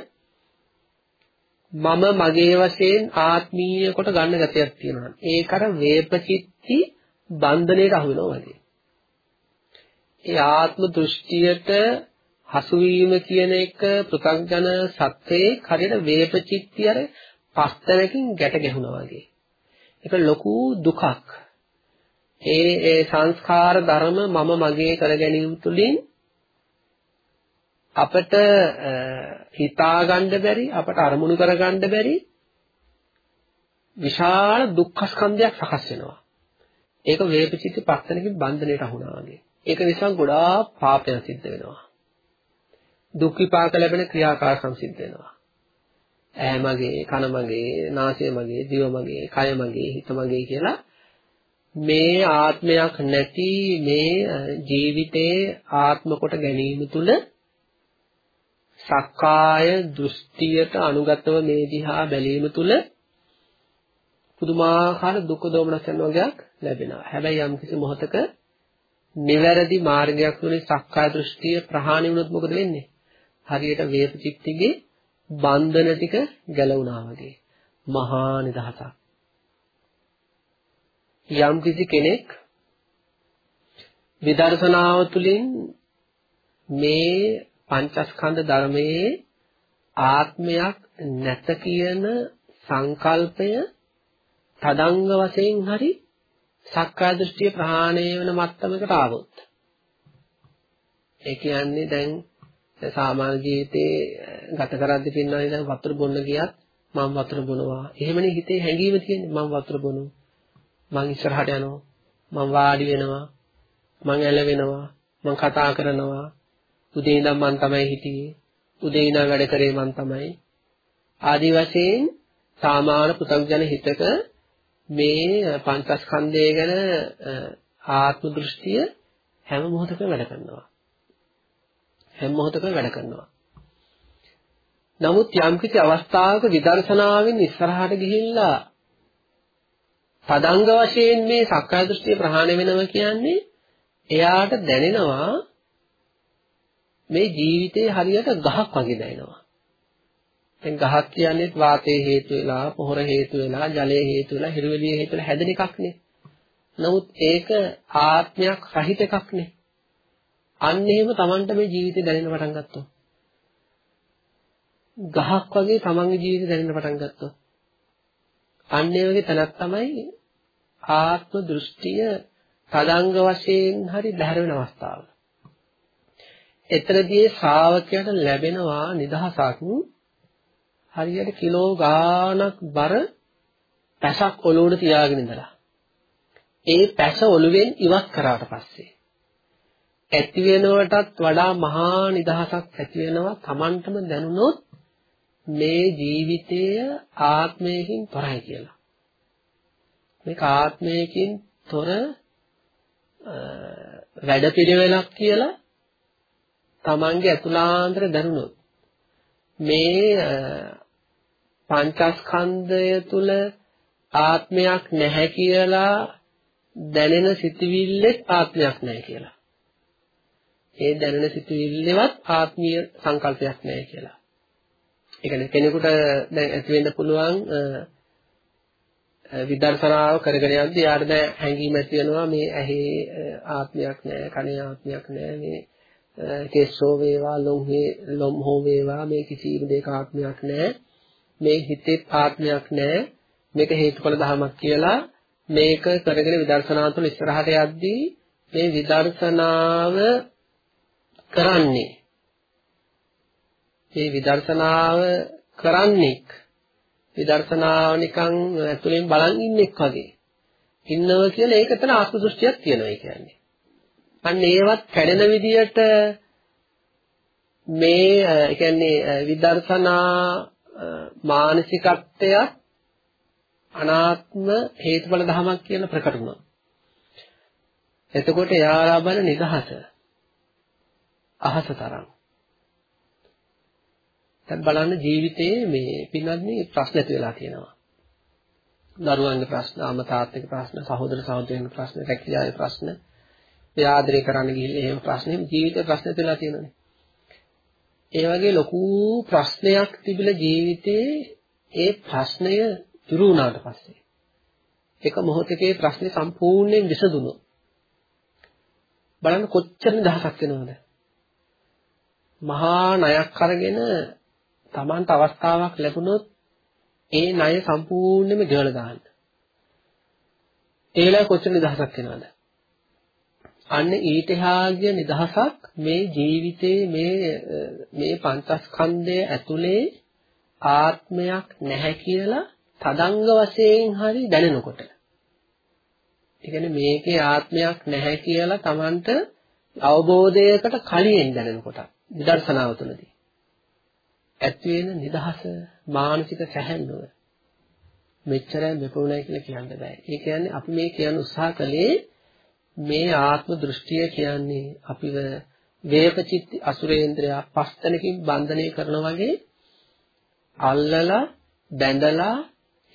මම මගේ වශයෙන් ආත්මීය කොට ගන්න ගතියක් තියෙනවා. ඒක අර වේපචිත්ති බන්ධණයට අහු වෙනවා වගේ. ඒ ආත්ම දෘෂ්ටියට හසු වීම කියන එක පෘථග්ජන සත්‍යයේ හරියට වේපචිත්ති අර පස්තරකින් ගැට ගැහුණා වගේ. ඒක ලොකු දුකක්. ඒ ඒ සංස්කාර ධර්ම මම මගේ කර ගැනීම තුළින් අපට හිතා ගන්න බැරි අපට අරමුණු කර ගන්න බැරි විශාල දුක්ඛ ස්කන්ධයක් සකස් වෙනවා. ඒක වේපචිත්ති පස්තනකින් බන්ධනයට අහුණා වගේ. ඒක නිසා ගොඩාක් පාපයන් සිද්ධ වෙනවා. දුක් විපාක ලැබෙන ක්‍රියාකාරකම් සිද්ධ වෙනවා. ඇහැ මගේ, කන මගේ, නාසය මගේ, දිව මගේ, කය මගේ, හිත මගේ කියලා මේ ආත්මයක් නැති මේ ජීවිතේ ආත්ම කොට ගැනීම තුල සක්කාය දෘෂ්ටියට අනුගතව මේ දිහා බැලීම තුල පුදුමාකාර දුක් දෝමනස් යන වගේක් ලැබෙනවා. හැබැයි යම් කිසි මොහතක නිවැරදි මාර්ගයක් තුනේ සක්කාය දෘෂ්ටිය ප්‍රහාණය වුණොත් මොකද වෙන්නේ? හරියට වේපචිත්තිගේ බන්ධන ටික ගැලවුණා වගේ. මහා නිදහසක්. යම් කිසි කෙනෙක් විදර්ශනාව තුළින් මේ පංචස්කන්ධ ධර්මයේ ආත්මයක් නැත කියන සංකල්පය තදංග වශයෙන් හරි සක්කාය දෘෂ්ටිය ප්‍රහාණය වෙන මට්ටමකට ආවොත්. ඒ කියන්නේ දැන් සාමාන්‍ය ජීවිතේ ගත කරද්දී පින්නන්නේ දැන් වතුර බොන්න ගියත් මම වතුර බොනවා. එහෙමනේ හිතේ හැඟීම තියෙන්නේ මම වතුර බොනවා. මං ඉස්සරහට යනවා. මං වාඩි වෙනවා. මං ඇලවෙනවා. මං කතා කරනවා. උදේ ඉඳන් මං තමයි හිටියේ. උදේ ඉඳන් වැඩ කරේ මං තමයි. ආදි වශයෙන් සාමාන්‍ය පුතග්ජන හිතක මේ පංචස්කන්ධය ගැන ආත්ම දෘෂ්ටිය හැම මොහොතකම වැඩ කරනවා. හැම මොහොතකම වැඩ කරනවා. නමුත් යම්කිසි අවස්ථාවක විදර්ශනාවෙන් ඉස්සරහට ගිහිල්ලා තදංග වශයෙන් මේ සක්කාය දෘෂ්ටිය ප්‍රහාණය වෙනවා කියන්නේ එයාට දැනෙනවා මේ ජීවිතේ හරියට ගහක් වගේ දැනෙනවා. දැන් ගහක් කියන්නේ වාතයේ හේතු වෙලා, පොහොර හේතු වෙලා, ජලයේ හේතු වෙලා, හිරුවෙලියේ හේතු වෙලා හැදෙන එකක් නේ. නමුත් ඒක ආත්මයක් රහිත එකක් නේ. අන්න එහෙම Tamanට මේ ජීවිතේ දැනෙන්න පටන් ගත්තා. ගහක් වගේ Tamanගේ ජීවිතේ දැනෙන්න පටන් ගත්තා. අන්න ඒ වගේ තැනක් තමයි ආත්ම දෘෂ්ටිය තදංග වශයෙන් හරි බැහැර වෙන අවස්ථාව. එතනදී ශ්‍රාවකයට ලැබෙනවා නිදහසක් හරියට කිලෝ ගාණක් බර පැසක් ඔලුවට තියාගෙන ඉඳලා. ඒ පැස ඔලුවෙන් ඉවත් කරාට පස්සේ ඇති වෙනවටත් වඩා මහා නිදහසක් ඇති වෙනවා Tamanටම දැනුනොත් මේ ජීවිතය ආත්මයකින් තොරයි කියලා. මේක ආත්මයකින් තොර වැඩපිළිවෙලක් කියලා තමන්ගේ අතුලාන්තර දැනුනොත් මේ පංචස්කන්ධය තුල ආත්මයක් නැහැ කියලා දැනෙන සිතුවිල්ලෙත් ආත්මයක් නැහැ කියලා. ඒ දැනෙන සිතුවිල්ලෙවත් ආත්මීය සංකල්පයක් නැහැ කියලා. ඒ කියන්නේ කෙනෙකුට දැන් ඇති වෙන්න පුළුවන් විදර්ශනාව කරගෙන යද්දී යාට දැන් හැඟීම ඇති වෙනවා මේ ඇහි ආත්මයක් නැහැ කනේ ආත්මයක් නැහැ මේ කෙස්සෝ වේවා ලොම්හේ ලොම් හෝ වේවා මේ කිසිම දෙයක ආත්මයක් නැහැ මේ හිතේ ආත්මයක් නැහැ මේක හේතුඵල ධර්මයක් කියලා මේක කරගෙන විදර්ශනාව තුළ ඉස්සරහට යද්දී මේ විදර්ශනාව කරන්නේ. මේ විදර්ශනාව කරන්නෙක් විදර්ශනාව නිකන් ඇතුලෙන් බලන් ඉන්නෙක් වගේ ඉන්නව කියලා ඒක එතන ආත්ම දෘෂ්ටියක් තියෙනවා ඒ කියන්නේ. අන්න ඒවත් කැඩෙන විදියට මේ ඒ කියන්නේ විදර්ශනා මානසිකත්වය අනාත්ම හේතුඵල ධමයක් කියන ප්‍රකට වුණා. එතකොට එයා ලබන නිදහස අහස තරම් දැන් බලන්න ජීවිතයේ මේ පින්වත්නි ප්‍රශ්න ඇති වෙලා තියෙනවා. දරුවන්ගේ ප්‍රශ්න, අම්මා තාත්තගේ ප්‍රශ්න, සහෝදර සහෝදරයන්ගේ ප්‍රශ්න, රැකියාවේ ප්‍රශ්න, ආදරය කරන්න ගිහිල්ලා එහෙම ප්‍රශ්න, ජීවිතේ ප්‍රශ්න ඇති වෙලා තියෙනවානේ. ඒ වගේ ලොකු ප්‍රශ්නයක් තිබිලා ජීවිතේ ඒ ප්‍රශ්නය දුරු වුණාට පස්සේ එක මොහොතකේ ප්‍රශ්නේ සම්පූර්ණයෙන් විසඳුණොත් බලන්න කොච්චර නිදහසක් වෙනවද මහා ණයක් අරගෙන Tamanට අවස්ථාවක් ලැබුණොත් ඒ ණය සම්පූර්ණයෙන්ම ගෙවලා දාන්න. ඒ වෙලාව කොච්චර නිදහසක් වෙනවද? අන්න ඊට හාගිය නිදහසක් මේ ජීවිතේ මේ මේ පංචස්කන්ධය ඇතුලේ ආත්මයක් නැහැ කියලා තදංග වශයෙන් හරි දැනෙනකොට. ඒ කියන්නේ මේකේ ආත්මයක් නැහැ කියලා Tamanට අවබෝධයකට කලින් දැනෙනකොට විදර්ශනාව තුළදී ඇති වෙන නිදහස මානසික සැහැල්ලුව මෙච්චරයි මෙපොණයි කියලා කියන්න බෑ. ඒ කියන්නේ අපි මේ කියන උත්සාහ කළේ මේ ආත්ම දෘෂ්ටිය කියන්නේ අපිව වේපචිත්ති අසුරේන්ද්‍රය පස්තනකින් බන්ධනය කරන වගේ අල්ලලා බැඳලා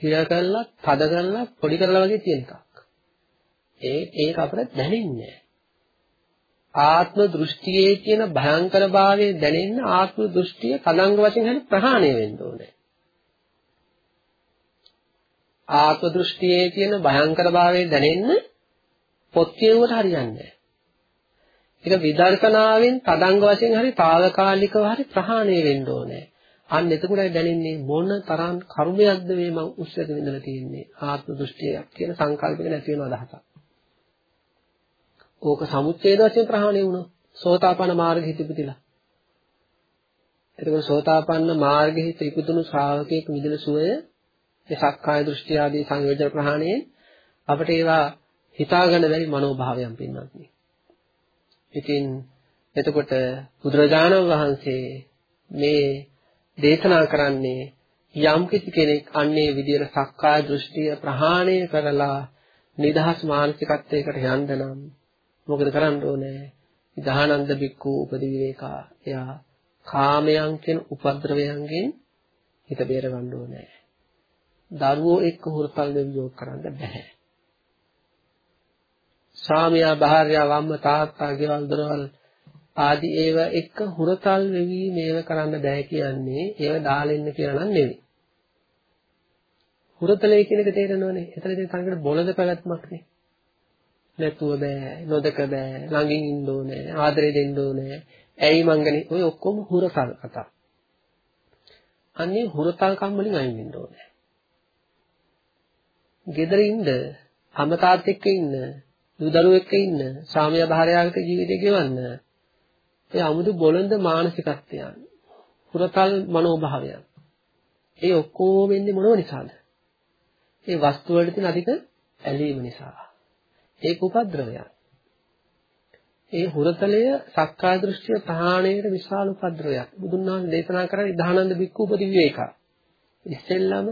හිර කරලා තද කරලා පොඩි කරලා වගේ තියෙන එකක්. ඒ ඒක අපිට දැනෙන්නේ නැහැ. ආත්ම දෘෂ්ටියේ කියන භයංකරභාවය දැනෙන්න ආත්ම දෘෂ්ටිය කලංග වශයෙන් හරි ප්‍රහාණය වෙන්න ඕනේ. ආත්ම දෘෂ්ටියේ කියන භයංකරභාවය දැනෙන්න පොත් කියුවට හරියන්නේ නැහැ. ඒක විදර්ශනාවෙන් තදංග වශයෙන් හරි తాවකාලිකව හරි ප්‍රහාණය වෙන්න ඕනේ. අන්න එතකොටයි දැනෙන්නේ මොන තරම් කර්මයක්ද මේ මම උස්සගෙන ඉඳලා තියෙන්නේ ආත්ම දෘෂ්ටියක් කියන සංකල්පයක නැති වෙන අදහසක්. ඕක සමුච්ඡේද වශයෙන් ප්‍රහාණය වුණා. සෝතාපන්න මාර්ගෙ හිත ඉපදිලා. එතකොට සෝතාපන්න මාර්ගෙ හිත ඉපදුණු ශ්‍රාවකයෙක් විදින සුවය මේ සක්කාය දෘෂ්ටි ආදී සංයෝජන ප්‍රහාණයෙන් අපිට ඒවා හිතාගන්න බැරි මනෝභාවයන් පින්නත් නේ. ඉතින් එතකොට බුදුරජාණන් වහන්සේ මේ දේශනා කරන්නේ යම් කිසි කෙනෙක් අන්නේ විදියට සක්කාය දෘෂ්ටිය ප්‍රහාණය කරලා නිදහස් මානසිකත්වයකට යන්න නම් මොකද කරන්න ඕනේ? විදානන්ද බික්කු උපදි විවේකා. එයා කාමයන් කියන උපද්‍රවයන්ගෙන් හිත බේර ගන්න ඕනේ. දරුවෝ එක්ක හුරතල් වියෝග කරන්න බෑ. ස්වාමියා භාර්යාව අම්මා තාත්තා ගෙවල් දොරවල් ආදී ඒව එක්ක හුරතල් වෙවි මේව කරන්න බෑ කියන්නේ ඒව දාලෙන්න කියලා නම් නෙවෙයි. හුරතලේ කියන එක තේරෙනවනේ. එතන ඉතින් කනකට බොළඳ පැවැත්මක් නේ. නැතුව බෑ, නොදක බෑ, ළඟින් ඉන්න ඕනේ, ආදරේ දෙන්න ඕනේ. ඇයි මංගනේ? ඔය ඔක්කොම හුරතල් කතා. අන්නේ හුරතල් කම් වලින් අයින් වෙන්න ඕනේ. ගෙදර ඉන්න, අම්මා තාත්තා එක්ක ඉන්න, දූ දරුවෝ එක්ක ඉන්න, සාමියා භාර්යාවක ජීවිතය ගෙවන්න. ඒ 아무දු බොළඳ මානසිකත්වයන්, හුරතල් මනෝභාවයන්. ඒ ඔක්කොම එන්නේ මොනව නිසාද? ඒ වස්තු වලට තියෙන අධික ඇලීම නිසා. ඒක උපද්‍රවයක්. ඒ හුරතලය සක්කාය දෘෂ්ටිය ප්‍රහාණයට විශාල උපද්‍රවයක්. බුදුන් වහන්සේ දේශනා කරන්නේ දහනන්ද බික්කු උපදිවිවේක. ඉස්සෙල්ලාම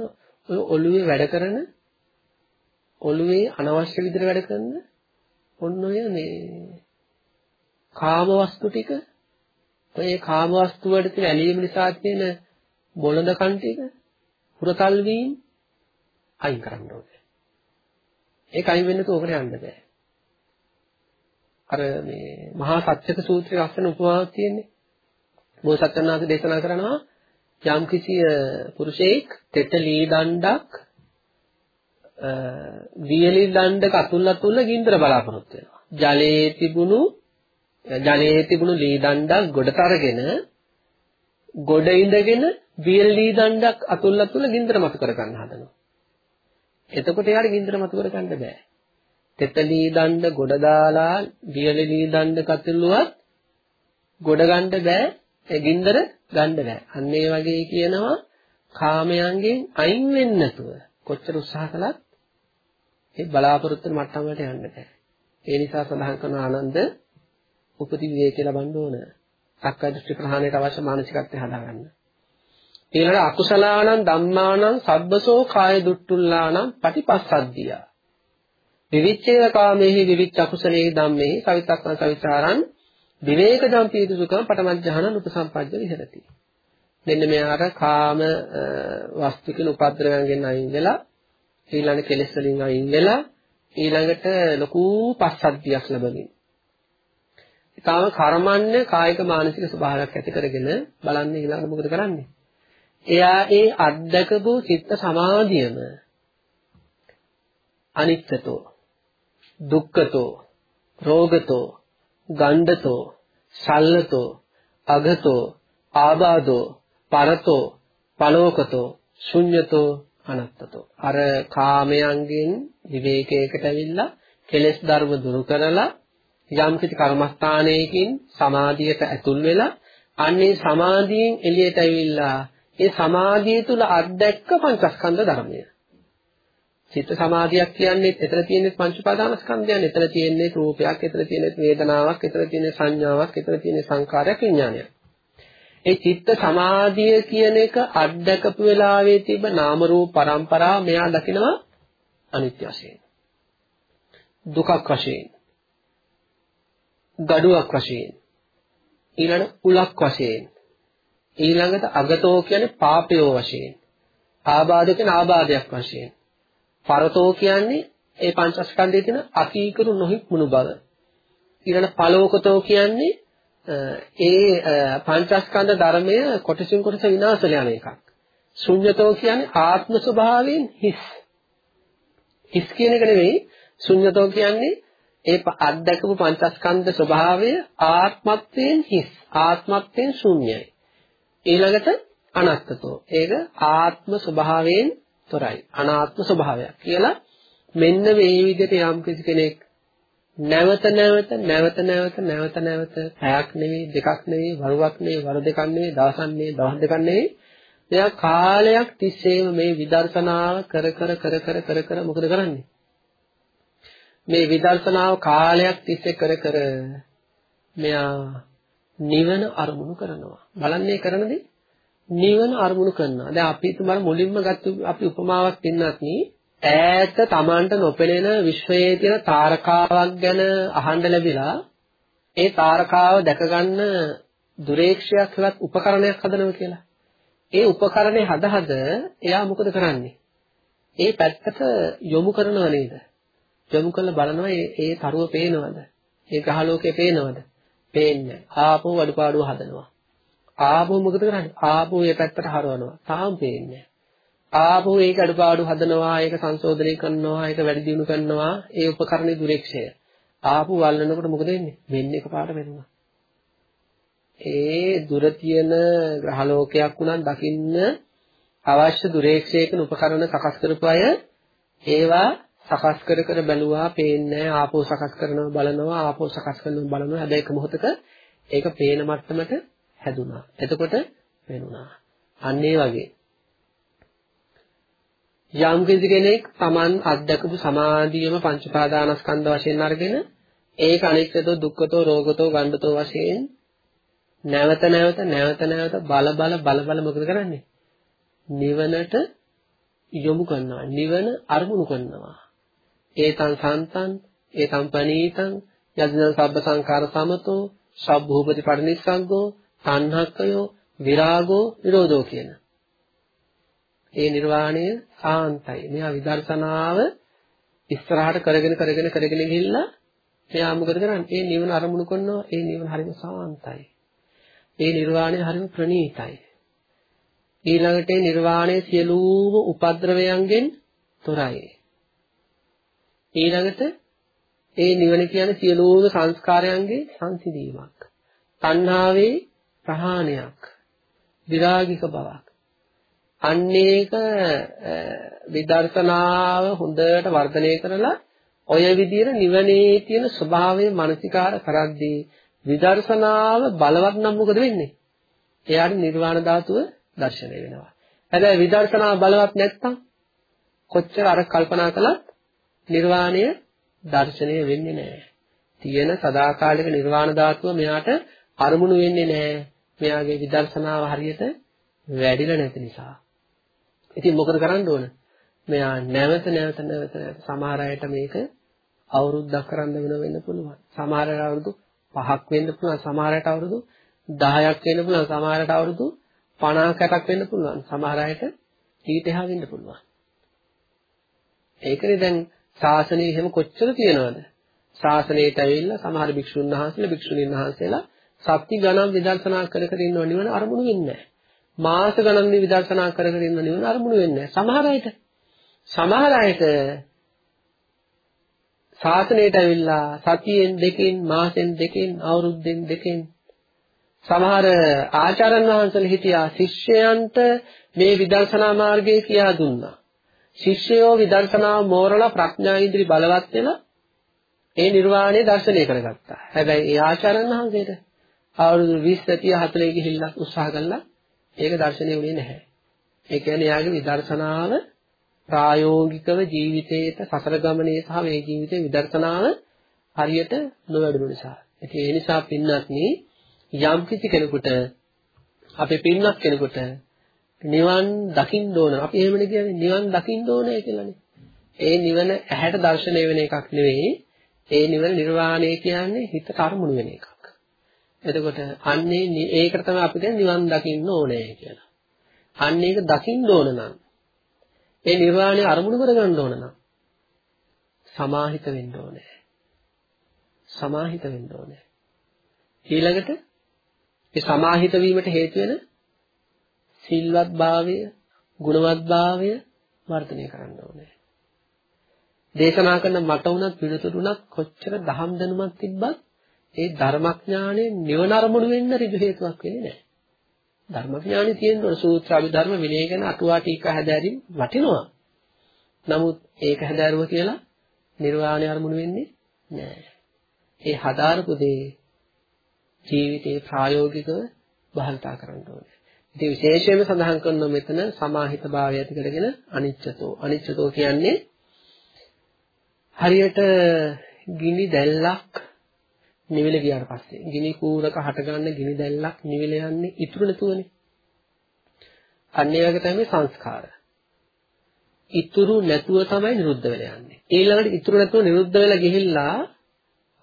ඔය ඔළුවේ වැඩ කරන ඔළුවේ අනවශ්‍ය විදිහට වැඩ කරන ඔන්න ඔය මේ කාම වස්තු ටික ඔය කාම වස්තු වලට තියෙන ඇලීම නිසා තියෙන බොළඳ කන් ටික හුරතල් වීම අයින් කරන්න ඕනේ. ඒක අයින් වෙන්න තෝ ඔකට යන්න බෑ. අර මේ මහා සත්‍යක සූත්‍රයේ ලස්සන උපමාවක් තියෙන්නේ. බෝසත්ණන් වහන්සේ දේශනා කරනවා යම් කිසි පුරුෂයෙක් තෙත ලී දණ්ඩක් වියලි දණ්ඩක අතුල් අතුල්ල ගින්දර බලාපොරොත්තු වෙනවා. ජලයේ තිබුණු ජලයේ තිබුණු ලී දණ්ඩක් ගොඩට අරගෙන ගොඩ ඉඳගෙන වියලි ලී දණ්ඩක් අතුල් අතුල්ල ගින්දර මතු කර ගන්න හදනවා. එතකොට එයාට ගින්දර මතු කර ගන්න බෑ. තෙතලී දණ්ඩ ගොඩ දාලා වියලලී දණ්ඩ කතුලුවත් ගොඩ ගන්න බෑ. ඒ ගින්දර ගන්න බෑ. අන්න ඒ වගේ කියනවා කාමයන්ගෙන් අයින් වෙන්න නැතුව කොච්චර උත්සාහ කළත් ඒ බලාපොරොත්තු මට්ටම් වලට යන්න බෑ. ඒ නිසා සඳහන් කරන ආනන්ද උපති විවේකය ලබන්න ඕන. සක්කාය දෘෂ්ටි ප්‍රහාණයට අවශ්‍ය මානසිකත්වය හදාගන්න. ඊළඟ අකුසලානං ධම්මානං සබ්බසෝ කාය දුට්ටුල්ලානං පටිපස්සද්ධිය. විවිච්ඡේව කාමේහි විවිච්ඡ අකුසලේහි ධම්මේහි සවිතක්කං සවිචාරං විවේකජම් පීති සුඛං පටමඥානං උපසම්පජ්ජ විහෙරති. මෙන්න මෙයාට කාම වස්තුකින උපද්‍රවයන්ගෙන් අයින් වෙලා ඊළඟ කෙලෙස් වලින් අයින් වෙලා ඊළඟට ලොකු පස්සද්ධියක් ලැබෙමින්. ඊටාම කර්මන්නේ කායික මානසික ස්වභාවයක් ඇති කරගෙන බලන්නේ ඊළඟ මොකද කරන්නේ? එයා ඒ අත්දකපු චිත්ත සමාධියම අනිත්‍යතෝ දුක්ඛතෝ රෝගතෝ ගණ්ඩතෝ සල්ලතෝ අගතෝ ආබාධෝ පරතෝ පලෝකතෝ ශුඤ්‍යතෝ අනත්තතෝ. අර කාමයන්ගෙන් විවේකයකට ඇවිල්ලා කෙලෙස් ධර්ම දුරු කරලා යම් කිසි කර්මස්ථානයකින් සමාධියට ඇතුල් වෙලා අන්නේ සමාධියෙන් එළියට ඇවිල්ලා ඒ සමාධිය තුල අත්දැක්ක පංචස්කන්ධ ධර්මය. චිත්ත සමාධියක් කියන්නේ එතන තියෙන පංච උපාදානස්කන්ධයන්. එතන තියෙන්නේ රූපයක්, එතන තියෙන්නේ වේදනාවක්, එතන තියෙන්නේ සංඥාවක්, එතන තියෙන්නේ සංකාරයක් විඥානයක්. ඒ චිත්ත සමාධිය කියන එක අත්දකපු වෙලාවේ තිබ නාම රූප પરම්පරාව මෙයා දකිනවා අනිත්‍ය වශයෙන්. දුකක් වශයෙන්. gaduwak වශයෙන්. ඊළඟ උලක් වශයෙන්. ඊළඟට අගතෝ කියන්නේ පාපයෝ වශයෙන්. ආබාධ කියන ආබාධයක් වශයෙන්. පරතෝ කියන්නේ ඒ පංචස්කන්ධයේ තියෙන අකීකරු නොහික්මුණු බව. ඊළඟ පලෝකතෝ කියන්නේ ඒ පංචස්කන්ධ ධර්මය කොටසින් කොටස විනාශ වෙන එකක්. ශුන්්‍යතෝ කියන්නේ ආත්ම ස්වභාවයෙන් හිස්. හිස් කියන එක නෙවෙයි ශුන්්‍යතෝ කියන්නේ ඒ අත්දකපු පංචස්කන්ධ ස්වභාවය ආත්මත්වයෙන් හිස් ආත්මත්වයෙන් ශුන්‍යයි ඊළඟට අනත්තතෝ. ඒක ආත්ම ස්වභාවයෙන් තොරයි. අනාත්ම ස්වභාවයක් කියලා මෙන්න මේ විදිහට යම් කිසි කෙනෙක් නැවත නැවත නැවත නැවත නැවත නැවත පැයක් නෙවෙයි දෙකක් නෙවෙයි වරුවක් නෙවෙයි වර දෙකක් නෙවෙයි දවසක් නෙවෙයි දවස් දෙකක් නෙවෙයි එයා කාලයක් තිස්සේම මේ විදර්ශනාව කර කර කර කර කර කර මොකද කරන්නේ මේ විදර්ශනාව කාලයක් තිස්සේ කර කර මෙයා නිවන අරමුණු කරනවා. බලන්නේ කරන දේ නිවන අරමුණු කරනවා. දැන් අපි තුමාර මුලින්ම ගත්ත අපි උපමාවක් දෙන්නත් ඈත Tamanට නොපෙනෙන විශ්වයේ තියෙන තාරකාවක් ගැන අහන්න ලැබිලා ඒ තාරකාව දැක ගන්න දුරේක්ෂයක් හෙවත් උපකරණයක් හදනවා කියලා. ඒ උපකරණේ හද හද එයා මොකද කරන්නේ? ඒ පැත්තට යොමු කරනව නේද? යොමු කරලා බලනවා ඒ ඒ තරුව පේනවද? ඒ ග්‍රහලෝකේ පේනවද? පේන්නේ. ආපහු අඩුපාඩුව හදනවා. ආපහු මොකද කරන්නේ? ආපහු ඒ පැත්තට හරවනවා. තාම පේන්නේ ආපහු ඒක අඩුපාඩු හදනවා, ඒක සංශෝධනය කරනවා, ඒක වැඩි දියුණු කරනවා. ඒ උපකරණේ දුරේක්ෂය. ආපහු වල්නනකොට මොකද වෙන්නේ? වෙන්නේ එකපාරට වෙනවා. ඒ දුර තියෙන ග්‍රහලෝකයක් උනන් දකින්න අවශ්‍ය දුරේක්ෂයකන උපකරණ සකස් කරපු අය ඒවා සකස් කර කර බැලුවා පේන්නේ ආපෝ සකස් කරනවා බලනවා. ආපෝ සකස් කරනවා බලනවා. හැබැයි එක මොහොතක ඒක පේන මට්ටමට හැදුනා. එතකොට පේනුණා අන්න ඒ වගේ. යම් කෙනෙක් Taman අත්දකපු සමාධියම පංච පාදානස්කන්ධ වශයෙන් අරගෙන ඒක අනිත්‍යතෝ දුක්ඛතෝ රෝගතෝ ගණ්ඩතෝ වශයෙන් නැවත නැවත නැවත නැවත බල බල බල බල මොකද කරන්නේ? නිවනට යොමු කරනවා. නිවන අරමුණු කරනවා. ඒතං සන්තං ඒතං පනීතං යදින සබ්බ සංඛාර සමතෝ සබ්බූපති පරිනිස්සග්ගෝ තණ්හක්කයෝ විරාගෝ නිරෝධෝ කියන. ඒ නිර්වාණය සාන්තයි. මෙයා විදර්ශනාව ඉස්සරහට කරගෙන කරගෙන කරගෙන ගිහිල්ලා මෙයා මොකද කරන්නේ? ඒ නිවන අරමුණු කරනවා. ඒ නිවන හරිම සාන්තයි. ඒ නිර්වාණය හරිම ප්‍රණීතයි. ඊළඟට නිර්වාණය සියලුම උපද්‍රවයන්ගෙන් තොරයි. ඊළඟට ඒ නිවන කියන්නේ සියලුම සංස්කාරයන්ගේ සංසිඳීමක්. තණ්හාවේ ප්‍රහාණයක්. විරාගික බවක්. අන්නේක විදර්ශනාව හොඳට වර්ධනය කරලා ඔය විදිහට නිවනේ තියෙන ස්වභාවය මානසිකාර කරද්දී විදර්ශනාව බලවත් නම් මොකද වෙන්නේ? එයාට නිර්වාණ ධාතුව දැర్శණය වෙනවා. හැබැයි විදර්ශනාව බලවත් නැත්නම් කොච්චර අර කල්පනා කළත් නිර්වාණය දර්ශනය වෙන්නේ නැහැ. තියෙන සදාකාලික නිර්වාණ ධාතුව මෙයාට අරමුණු වෙන්නේ නැහැ. මෙයාගේ විදර්ශනාව හරියට වැඩිලා නැති නිසා. ඉතින් මොකද කරන්න ඕන? මෙයා නැවත නැවත නැවත සමහර අයට මේක අවුරුද්දක් කරන්න වෙන වෙන්න පුළුවන්. සමහර අයට අවුරුදු 5ක් වෙන්න පුළුවන්. සමහර අයට අවුරුදු 10ක් වෙන්න පුළුවන්. සමහර අයට අවුරුදු 50ක් වෙන්න පුළුවන්. සමහර අයට ඊට එහා වෙන්න පුළුවන්. ඒකනේ දැන් ශාසනය එහෙම කොච්චර තියෙනවද? ශාසනයට ඇවිල්ලා සමහර භික්ෂුන් වහන්සේලා භික්ෂුණීන් වහන්සේලා සත්‍ය ගණන් විදර්ශනා කර කර ඉන්නව නිවන අරමුණු වෙන්නේ නැහැ. මාස ගණන් විදර්ශනා කර කර ඉන්න නිවන අරමුණු වෙන්නේ නැහැ. සමහර අයට සමහර අයට ශාසනයට ඇවිල්ලා සතියෙන් දෙකෙන් මාසෙන් දෙකෙන් අවුරුද්දෙන් දෙකෙන් සමහර ආචාර්යන් වහන්සේලා හිටියා ශිෂ්‍යයන්ට මේ විදර්ශනා මාර්ගය කියා දුන්නා. ශිෂ්‍යයෝ විදර්ශනාව මෝරලා ප්‍රඥා ඉදිරි බලවත් වෙලා ඒ නිර්වාණය දර්ශනය කරගත්තා. හැබැයි ඒ ආචාර්යන් වහන්සේට අවුරුදු 20 30 40 ගිහිල්ලා උත්සාහ කළා ඒක දර්ශනය වුණේ නැහැ. ඒ කියන්නේ යාගේ විදර්ශනාව ප්‍රායෝගිකව ජීවිතේට සසර ගමනේ සහ මේ ජීවිතේ විදර්ශනාව හරියට නොවැඩුණු නිසා. ඉතින් ඒ නිසා පින්වත්නි යම් කිසි කෙනෙකුට අපේ පින්වත් කෙනෙකුට නිවන් දකින්න ඕන. අපි එහෙමනේ කියන්නේ නිවන් දකින්න ඕනේ කියලානේ. ඒ නිවන ඇහැට දැర్శණය වෙන එකක් නෙවෙයි. ඒ නිවන නිර්වාණය කියන්නේ හිතට අරමුණු වෙන එකක්. එතකොට අන්නේ ඒකට තමයි අපි කියන්නේ නිවන් දකින්න ඕනේ කියලා. අන්න ඒක දකින්න ඕන නම් ඒ නිර්වාණය අරමුණු කරගන්න ඕන නම් සමාහිත වෙන්න ඕනේ. සමාහිත වෙන්න ඕනේ. ඊළඟට ඒ සමාහිත වීමට හේතු වෙන සිල්වත් භාවය, ගුණවත් භාවය වර්ධනය කරන්න ඕනේ. දේශනා කරන මට උනත් පිළිතුරුණත් කොච්චර දහම් දැනුමක් තිබ්බත් ඒ ධර්මඥානෙ නිවන අරමුණු වෙන්න ඍජු හේතුවක් වෙන්නේ නැහැ. ධර්මඥානෙ තියෙන්න ඕන සූත්‍ර අභිධර්ම විනය ගැන අටුවා ටීකා හැදෑරීම වටිනවා. නමුත් ඒක හැදෑරුව කියලා නිර්වාණය අරමුණු වෙන්නේ නැහැ. ඒ හදාරපු දේ ජීවිතේ ප්‍රායෝගිකව භාවිතා කරන්න ඕනේ. ඉතින් විශේෂයෙන්ම සඳහන් කරනවා මෙතන සමාහිත භාවය ඇති කරගෙන අනිච්චතෝ. අනිච්චතෝ කියන්නේ හරියට ගිනි දැල්ලක් නිවිල ගියාට පස්සේ ගිනි කූරක හටගන්න ගිනි දැල්ලක් නිවිල යන්නේ ඉතුරු නැතුවනේ. අන්න ඒ වගේ තමයි සංස්කාර. ඉතුරු නැතුව තමයි නිරුද්ධ වෙලා යන්නේ. ඊළඟට ඉතුරු නැතුව නිරුද්ධ වෙලා ගිහිල්ලා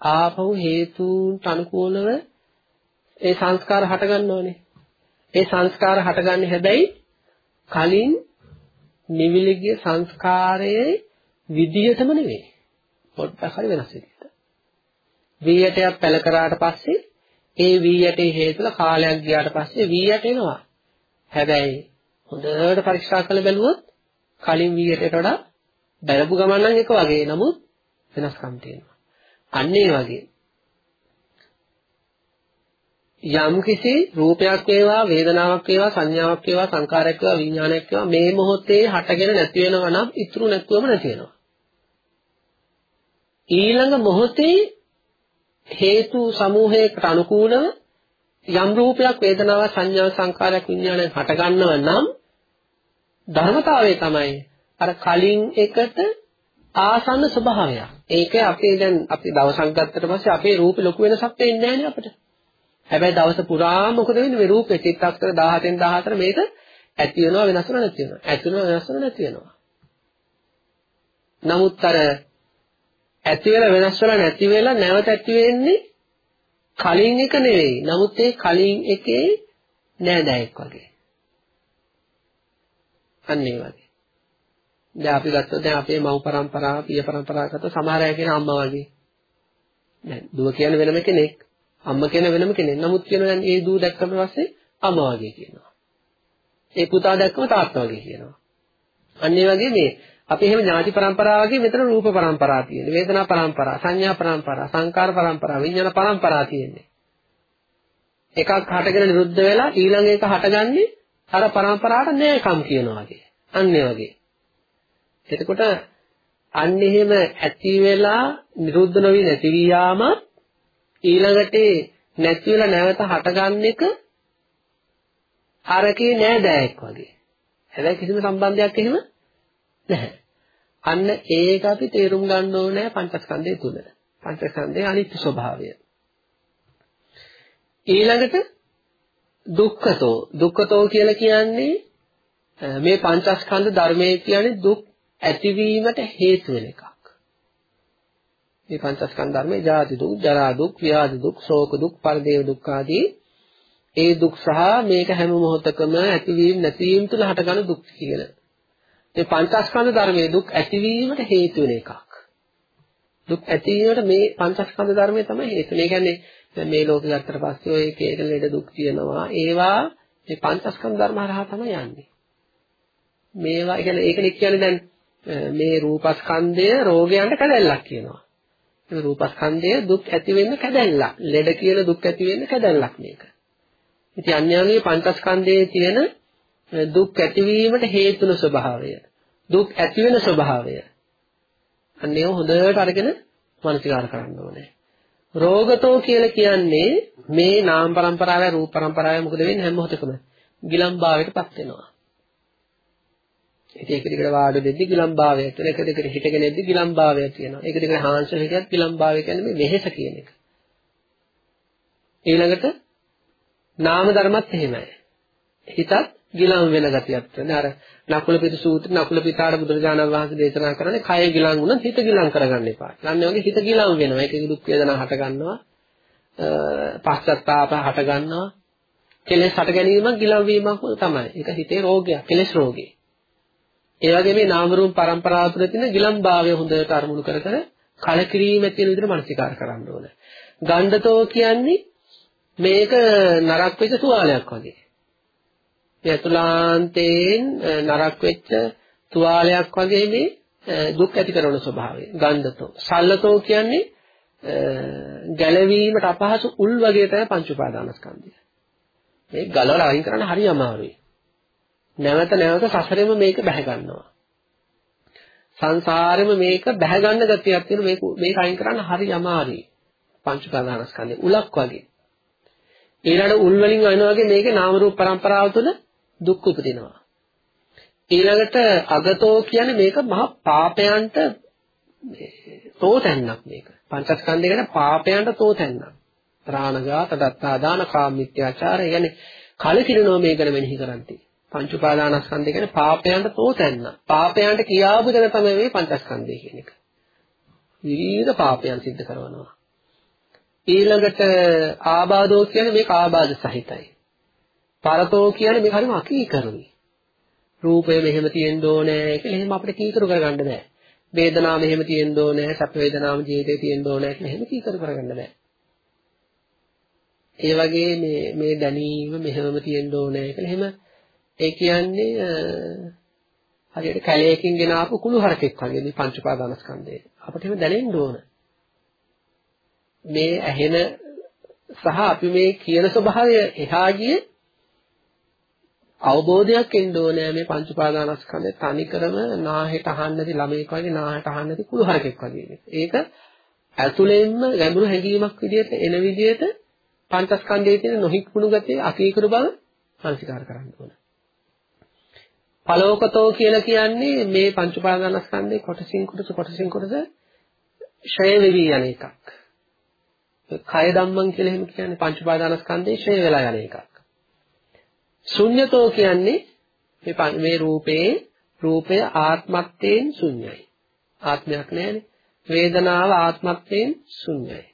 ආපහු හේතුන්ට අනුකූලව ඒ සංස්කාර හට ගන්නවනේ. ඒ සංස්කාර හටගන්නේ හැබැයි කලින් නිවිලගේ සංස්කාරයේ විදිහටම නෙවෙයි. පොඩ්ඩක් හරි වෙනස් විදිහට. වී ඇටයක් පැල කරාට පස්සේ ඒ වී ඇටේ හේතුල කාලයක් ගියාට පස්සේ වී ඇට එනවා. හැබැයි හොඳට පරීක්ෂා කරලා බැලුවොත් කලින් වී ඇටයට වඩා බැලපු ගමන් නම් එක වගේ. නමුත් වෙනස්කම් තියෙනවා. අන්න ඒ වගේ යම් කිසි රූපයක් වේවා වේදනාවක් වේවා සංඥාවක් වේවා සංකාරයක් වේවා විඥානයක් වේවා මේ මොහොතේ හටගෙන නැති වෙනවා නම් ඉතුරු නැතුවම නැති වෙනවා ඊළඟ මොහොතේ හේතු සමූහයකට අනුකූලව යම් රූපයක් වේදනාවක් සංඥාවක් සංකාරයක් විඥානයක් හට ගන්නව නම් ධර්මතාවය තමයි අර කලින් එකට ආසන්න ස්වභාවයක්. ඒක අපේ දැන් අපි දවසක් ගත්තට පස්සේ අපේ රූපේ ලොකු වෙනසක් වෙන්නේ නැහැ නේ අපිට. හැබැයි දවස පුරාම මොකද වෙන්නේ මේ රූපේ චිත්තක්ෂර 17න් 14 මේක ඇති වෙනවා වෙනස් වෙනවා නැති වෙනවා. ඇති වෙනවා වෙනස් වෙනවා නැති වෙනවා. නමුත් අර ඇති වෙලා වෙනස් වෙලා නැති වෙලා නැවත ඇති වෙන්නේ කලින් එක නෙවෙයි. නමුත් ඒ කලින් එකේ නෑදෑයෙක් වගේ. අන්න ඒ වගේ. දැන් අපි ගත්තොත් දැන් අපේ මව් පරම්පරාව, පිය පරම්පරාව ගත්තොත් සමහර අය කියන අම්මා වගේ. දැන් දුව කියන්නේ වෙනම කෙනෙක්. අම්මා කියන වෙනම කෙනෙක්. නමුත් කියන දැන් ඒ දූ දැක්කම පස්සේ අම්මා වගේ කියනවා. ඒ පුතා දැක්කම තාත්තා වගේ කියනවා. අන්න ඒ වගේ මේ අපි එහෙම ඥාති પરම්පරාව වගේ මෙතන රූප પરම්පරා තියෙනවා. වේදනා પરම්පරා, සංඥා પરම්පරා, සංකාර પરම්පරා, විඥාන પરම්පරා තියෙන්නේ. එකක් හටගෙන නිරුද්ධ වෙලා ඊළඟ එක හටගන්නේ අර પરම්පරාවට නෑකම් කියනවා වගේ. අන්න ඒ වගේ. එතකොට අන්න එහෙම ඇති වෙලා නිරුද්ධ නොවි නැති වී යාම ඊළඟට නැති වෙලා නැවත හටගන්න එක අරකේ නෑ දෑයක් වගේ. හැබැයි කිසිම සම්බන්ධයක් එහෙම නැහැ. අන්න ඒක අපි තේරුම් ගන්න ඕනේ පංචස්කන්ධය තුල. පංචස්කන්ධයේ අනිත්‍ය ස්වභාවය. ඊළඟට දුක්ඛතෝ දුක්ඛතෝ කියලා කියන්නේ මේ පංචස්කන්ධ ධර්මයේ කියන්නේ දුක් ඇතිවීමට හේතු වෙන එකක්. මේ පංචස්කන්ධ ධර්මයේ ජාති දුක්, ජරා දුක්, ව්‍යාධි දුක්, ශෝක දුක්, පරිදේව දුක් ආදී ඒ දුක් සහ මේක හැම මොහොතකම ඇතිවීම නැතිවීම තුළ හටගන්න දුක් කියන. මේ පංචස්කන්ධ ධර්මයේ දුක් ඇතිවීමට හේතු වෙන එකක්. දුක් ඇතිවීමට මේ පංචස්කන්ධ ධර්මයේ තමයි හේතු. ඒ කියන්නේ දැන් මේ ලෝකෙ ගත්තට පස්සේ ඔය එක එක ලෙඩ දුක් තියෙනවා. ඒවා මේ පංචස්කන්ධ ධර්ම හරහා තමයි යන්නේ. මේවා කියන්නේ ඒකනේ කියන්නේ දැන් මේ රූපස්කන්ධය රෝගයන්ට කැදැල්ලක් කියනවා. රූපස්කන්ධය දුක් ඇති වෙන්න කැදැල්ලක්. ලෙඩ කියන දුක් ඇති වෙන්න කැදැල්ලක් මේක. ඉතින් අන්‍යාමයේ පංචස්කන්ධයේ තියෙන දුක් ඇතිවීමට හේතුන ස්වභාවය, දුක් ඇති වෙන ස්වභාවය. අන්න ඒව හොඳට අරගෙන මනසිකාර කරන්න ඕනේ. රෝගතෝ කියලා කියන්නේ මේ නාම પરම්පරාවේ රූප પરම්පරාවේ මොකද වෙන්නේ හැම මොහොතකම ගිලම්භාවයටපත් වෙනවා. ඉතින් එක දිගට වාඩි වෙද්දි ගිලම්භාවය තියෙන එක දිගට හිටගෙන ඉද්දි ගිලම්භාවය තියෙනවා. ඒක දිගට හාංශ හිටියත් ගිලම්භාවය කියන්නේ මේ වෙහෙස කියන එක. ඊළඟට නාම ධර්මත් එහෙමයි. හිතත් ගිලම් වෙන ගතියක් තියෙන. අර නකුල පිට සූත්‍ර නකුල පිටාට බුදුරජාණන් වහන්සේ දේශනා කරන්නේ කය ගිලම් වුණත් හිත ගිලම් කරගන්න එපා. ළන්නේ වගේ හිත ගිලම් වෙනවා. ඒක දුක් වේදනා හට ගන්නවා. පශ්චත්තාප හට ගන්නවා. කෙලෙස් හට ගැනීමක් ගිලම් වීමක් තමයි. ඒක හිතේ රෝගයක්. කෙලෙස් රෝගේ. ඒ වගේ මේ නාම රූප પરම්පරාව තුළ තියෙන ගිලම්භාවය හොඳට අරමුණු කර කර කලකිරීම තියෙන විදිහට මනසිකාර කරන්න ඕනේ. ගණ්ඩතෝ කියන්නේ මේක නරක් වෙච්ච තුවාලයක් වගේ. මේ අතුලාන්තයෙන් නරක් වෙච්ච තුවාලයක් වගේ මේ දුක් ඇති කරන ස්වභාවය. ගණ්ඩතෝ. සල්ලතෝ කියන්නේ ගැලවීමට අපහසු උල් වගේ තමයි පංච උපාදානස්කන්ධය. මේ ගලවලා අයින් කරන්න හරි අමාරුයි. නැවත නැවත සසරෙම මේක බැහැ ගන්නවා. සංසාරෙම මේක බැහැ ගන්න ගතියක් තියෙන මේක මේක අයින් කරන්න හරි අමාරුයි. පංච ප්‍රධානස්කන්ධේ උලක් වගේ. ඊළඟ උල් වලින් අයන වගේ මේකේ නාම රූප પરම්පරාව තුළ දුක් උපදිනවා. ඊළඟට අගතෝ කියන්නේ මේක මහා පාපයන්ට තෝතැන්නක් මේක. පංචස්කන්ධය කියන්නේ පාපයන්ට තෝතැන්නක්. ප්‍රාණඝාත, දත්තා දාන, කාමමිත්‍යාචාරය කියන්නේ කලකිරෙනවා මේකන මෙනෙහි කරන්ටි. පංච උපාදානස්කන්ධය කියන්නේ පාපයන්ට තෝතැන්න. පාපයන්ට කියාපු දන තමයි මේ පංචස්කන්ධය කියන එක. විවිධ පාපයන් සිද්ධ කරනවා. ඊළඟට ආබාධෝ කියන්නේ මේක ආබාධ සහිතයි. පරතෝ කියන්නේ මේක හරිම අකීකරුයි. රූපය මෙහෙම තියෙන්න ඕනේ කියලා එහෙම අපිට කීකරු කරගන්න බෑ. වේදනාව මෙහෙම තියෙන්න ඕනේ, සැප වේදනාව ජීවිතේ තියෙන්න ඕනේ කියලා එහෙම කීකරු කරගන්න බෑ. ඒ වගේ මේ මේ දැනීම මෙහෙමම තියෙන්න ඕනේ කියලා එහෙම ඒ කියන්නේ හරියට කැලයකින් ගෙන ආපු කුළු හරකෙක් වගේ මේ පංච උපාදානස්කන්ධය. අපිට එහෙම දැනෙන්න ඕන. මේ ඇහෙන සහ අපි මේ කියන ස්වභාවය එහා ගියේ අවබෝධයක් එන්න ඕනේ මේ පංච උපාදානස්කන්ධය තනිකරම නාහෙට අහන්න නැති ළමෙක් වගේ නාහෙට අහන්න නැති කුළු හරකෙක් වගේ. ඒක ඇතුළෙන්ම ගැඹුරු හැඟීමක් විදිහට එන විදිහට පංචස්කන්ධයේ තියෙන නොහික්මුණු ගතිය අකීකරු බව සංස්කාර කරන්න ඕන. පලෝකතෝ කියලා කියන්නේ මේ පංච උපාදානස්කන්ධේ කොටසින් කොටස කොටසින් කොටස ක්ෂය වෙවි යන එකක්. කය ධම්මං කියලා එහෙම කියන්නේ පංච උපාදානස්කන්ධේ ක්ෂය වෙලා යන එකක්. ශුන්්‍යතෝ කියන්නේ මේ මේ රූපේ රූපය ආත්මත්වයෙන් ශුන්‍යයි. ආත්මයක් නැහැනේ. වේදනාව ආත්මත්වයෙන් ශුන්‍යයි.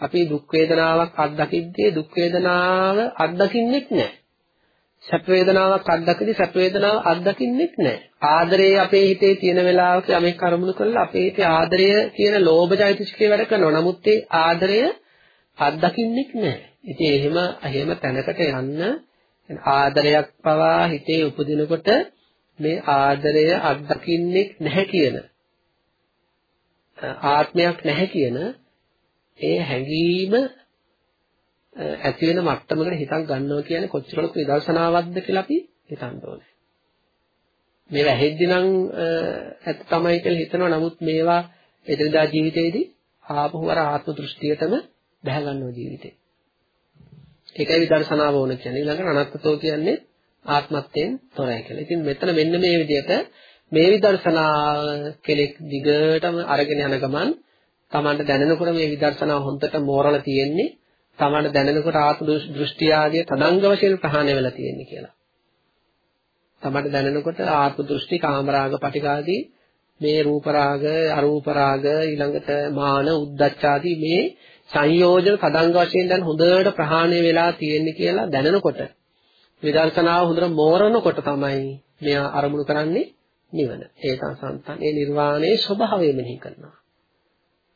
අපි දුක් වේදනාවක් අත්දකිද්දී දුක් වේදනාව අත්දකින්නෙත් නැහැ. සැප වේදනාවක් අත්දකිද්දී සැප වේදනාව අත්දකින්නෙත් නැහැ. ආදරය අපේ හිතේ තියෙන වෙලාවක යමෙක් අරමුණු කරලා අපේ හිතේ ආදරය කියන ලෝභ චෛතසිකේ වැඩ කරනවා. නමුත් ඒ ආදරය අත්දකින්නෙත් නැහැ. ඉතින් එහෙම එහෙම තැනකට යන්න ආදරයක් පවා හිතේ උපදිනකොට මේ ආදරය අත්දකින්නෙත් නැහැ කියන ආත්මයක් නැහැ කියන ඒ හැඟීම ඇති වෙන මට්ටමකට හිතක් ගන්නවා කියන්නේ කොච්චර ලොකු විදර්ශනාවක්ද කියලා අපි හිතන්න ඕනේ. මේවා ඇහෙද්දි නම් ඇත්ත තමයි කියලා හිතනවා. නමුත් මේවා එදිනදා ජීවිතේදී ආපහු අර ආත්ම දෘෂ්ටියටම බැහැ ගන්නවා ජීවිතේ. ඒකයි විදර්ශනාව ඕන කියන්නේ. ඊළඟට අනත්තතෝ කියන්නේ ආත්මත්වයෙන් තොරයි කියලා. ඉතින් මෙතන මෙන්න මේ විදිහට මේ විදර්ශනා කෙනෙක් දිගටම අරගෙන යන ගමන් තමන්ට දැනෙනකොට මේ විදර්ශනා හොන්දට මෝරලා තියෙන්නේ තමන්ට දැනෙනකොට ආත්ම දෘෂ්ටි ආදී තදංග වශයෙන් ප්‍රහාණය වෙලා තියෙන්නේ කියලා. තමන්ට දැනෙනකොට ආත්ම දෘෂ්ටි කාමරාග පටිඝාදී මේ රූප රාග අරූප රාග ඊළඟට මාන උද්දච්ච ආදී මේ සංයෝජන තදංග වශයෙන් දැන් හොඳට ප්‍රහාණය වෙලා තියෙන්නේ කියලා දැනෙනකොට විදර්ශනාව හොඳට මෝරනකොට තමයි මෙයා අරමුණු කරන්නේ නිවන. ඒ සංසන්තන් ඒ නිර්වාණයේ ස්වභාවය මෙනෙහි කරනවා.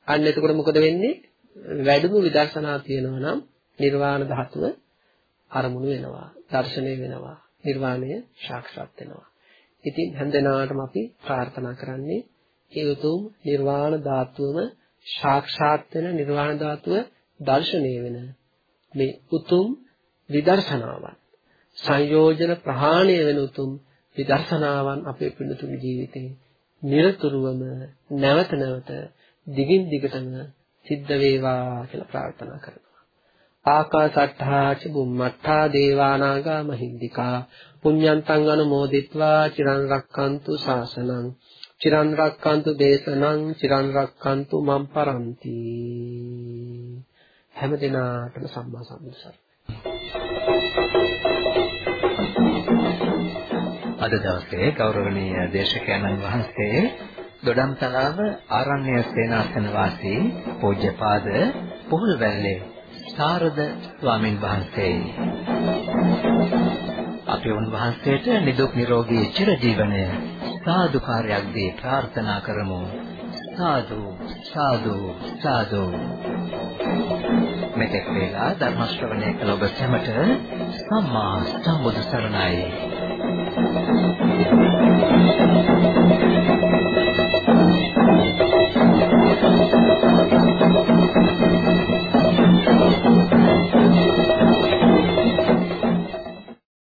අන්න එතකොට මොකද වෙන්නේ? වැඩිමු විදර්ශනා තියෙනවා නම් නිර්වාණ ධාතුව අරමුණු වෙනවා. දර්ශනය වෙනවා. නිර්වාණය සාක්ෂාත් වෙනවා. ඉතින් හැන්දෙනාටම අපි ප්‍රාර්ථනා කරන්නේ ඒ උතුම් නිර්වාණ ධාතුවම සාක්ෂාත් වෙන නිර්වාණ ධාතුව දර්ශනය වෙන මේ උතුම් විදර්ශනාවන් සංයෝජන ප්‍රහාණය වෙන උතුම් විදර්ශනාවන් අපේ පිළිතුරු ජීවිතේ නිරතුරුවම නැවත නැවත දිගින් දිගටම සිද්ධ වේවා කියලා ප්‍රාර්ථනා කරනවා. ආකාසට්ඨා ච බුම්මට්ඨා දේවානාගා මහිද්దికා පුඤ්ඤන්තං අනුමෝදිත්වා චිරන් රක්칸තු ශාසනං චිරන් රක්칸තු දේශනං චිරන් රක්칸තු මම් පරන්ති හැම දිනාටම සම්මා සම්බුදු සරණයි අද දවසේ ගෞරවනීය දේශකයන්න් වහන්සේ දොඩම්තලාව ආරණ්‍ය සේනාසන වාසී පූජ්‍යපාද පොහොල්වැල්ලේ සාරද ස්වාමින් වහන්සේයි. අපි උන්වහන්සේට නිදුක් නිරෝගී චිරජීවනය සාදුකාරයක් දී ප්‍රාර්ථනා කරමු. සාදු සාදු සාදු මෙතෙක් වේලා ධර්ම ශ්‍රවණය කළ ඔබ සැමට සම්මා සම්බුදු සරණයි